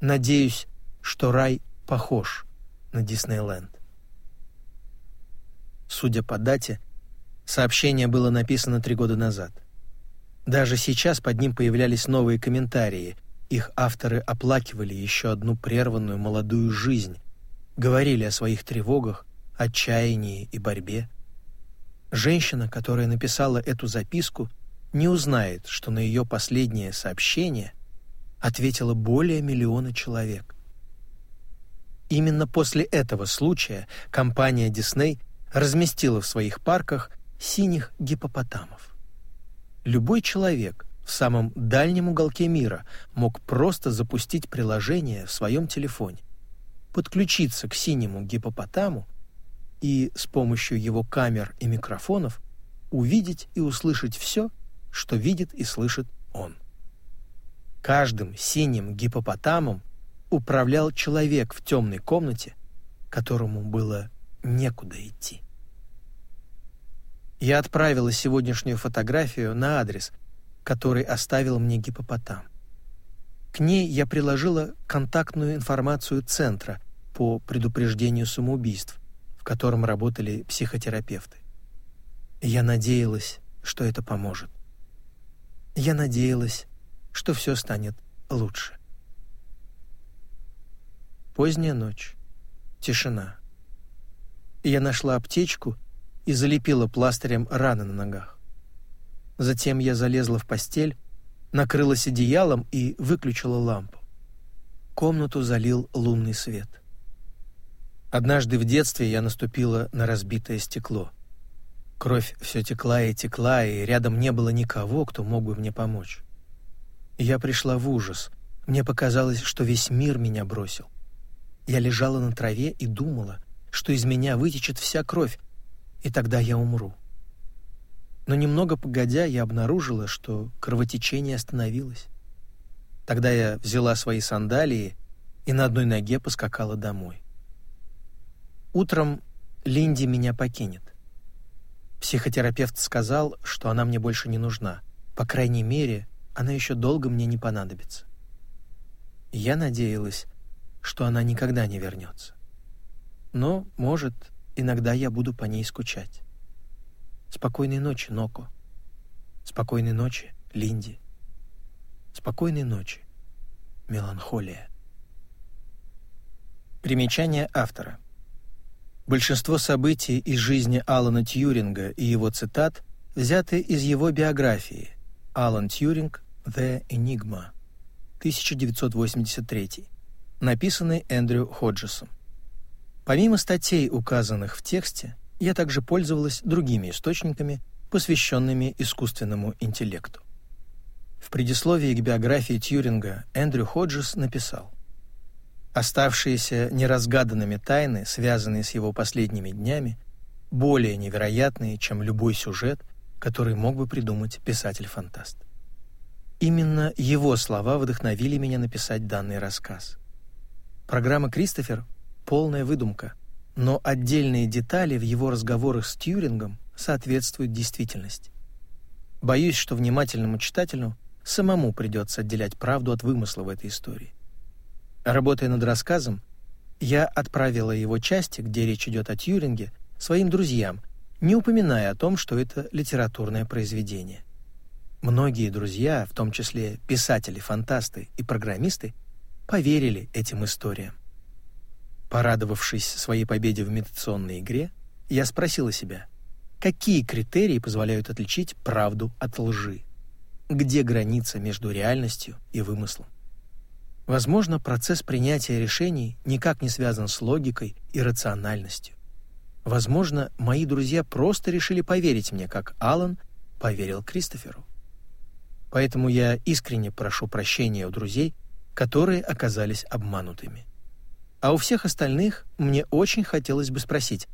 Надеюсь, что рай похож на Диснейленд. Судя по дате, сообщение было написано три года назад. Даже сейчас под ним появлялись новые комментарии. Их авторы оплакивали еще одну прерванную молодую жизнь, говорили о своих тревогах, отчаянии и борьбе. Женщина, которая написала эту записку, не узнает, что на ее последнее сообщение ответило более миллиона человек. Именно после этого случая компания Disney разместила в своих парках синих гипопотамов. Любой человек в самом дальнем уголке мира мог просто запустить приложение в своем телефоне, подключиться к синему гипопотаму и с помощью его камер и микрофонов увидеть и услышать все, что видит и слышит он. Каждым синим гипопотамом управлял человек в темной комнате, которому было некуда идти. Я отправила сегодняшнюю фотографию на адрес, который оставил мне гипопотам. К ней я приложила контактную информацию центра по предупреждению самоубийств, в котором работали психотерапевты. Я надеялась, что это поможет. Я надеялась, что все станет лучше. Поздняя ночь. Тишина. Я нашла аптечку и залепила пластырем раны на ногах. Затем я залезла в постель, накрылась одеялом и выключила лампу. Комнату залил лунный свет. Однажды в детстве я наступила на разбитое стекло. Кровь все текла и текла, и рядом не было никого, кто мог бы мне помочь. Я пришла в ужас. Мне показалось, что весь мир меня бросил. Я лежала на траве и думала, что из меня вытечет вся кровь, и тогда я умру. Но немного погодя я обнаружила, что кровотечение остановилось. Тогда я взяла свои сандалии и на одной ноге поскакала домой. Утром Линди меня покинет. Психотерапевт сказал, что она мне больше не нужна. По крайней мере, она еще долго мне не понадобится. Я надеялась, что она никогда не вернется. Но, может, иногда я буду по ней скучать. Спокойной ночи, Ноко. Спокойной ночи, Линди. Спокойной ночи, меланхолия. Примечание автора. Большинство событий из жизни Алана Тьюринга и его цитат взяты из его биографии, Алан Тьюринг «The Enigma» 1983, написанный Эндрю Ходжесом. Помимо статей, указанных в тексте, я также пользовалась другими источниками, посвященными искусственному интеллекту. В предисловии к биографии Тьюринга Эндрю Ходжес написал «Оставшиеся неразгаданными тайны, связанные с его последними днями, более невероятные, чем любой сюжет, который мог бы придумать писатель-фантаст». Именно его слова вдохновили меня написать данный рассказ. Программа «Кристофер» — полная выдумка, но отдельные детали в его разговорах с Тьюрингом соответствуют действительности. Боюсь, что внимательному читателю самому придется отделять правду от вымысла в этой истории. Работая над рассказом, я отправила его части, где речь идет о Тьюринге, своим друзьям, не упоминая о том, что это литературное произведение. Многие друзья, в том числе писатели, фантасты и программисты, поверили этим историям. Порадовавшись своей победе в имитационной игре, я спросила себя, какие критерии позволяют отличить правду от лжи? где граница между реальностью и вымыслом. Возможно, процесс принятия решений никак не связан с логикой и рациональностью. Возможно, мои друзья просто решили поверить мне, как Алан поверил Кристоферу. Поэтому я искренне прошу прощения у друзей, которые оказались обманутыми. А у всех остальных мне очень хотелось бы спросить,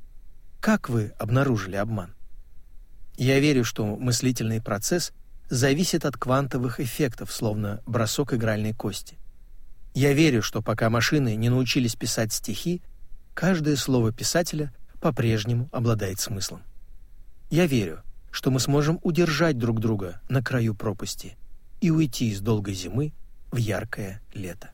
как вы обнаружили обман? Я верю, что мыслительный процесс — зависит от квантовых эффектов, словно бросок игральной кости. Я верю, что пока машины не научились писать стихи, каждое слово писателя по-прежнему обладает смыслом. Я верю, что мы сможем удержать друг друга на краю пропасти и уйти из долгой зимы в яркое лето.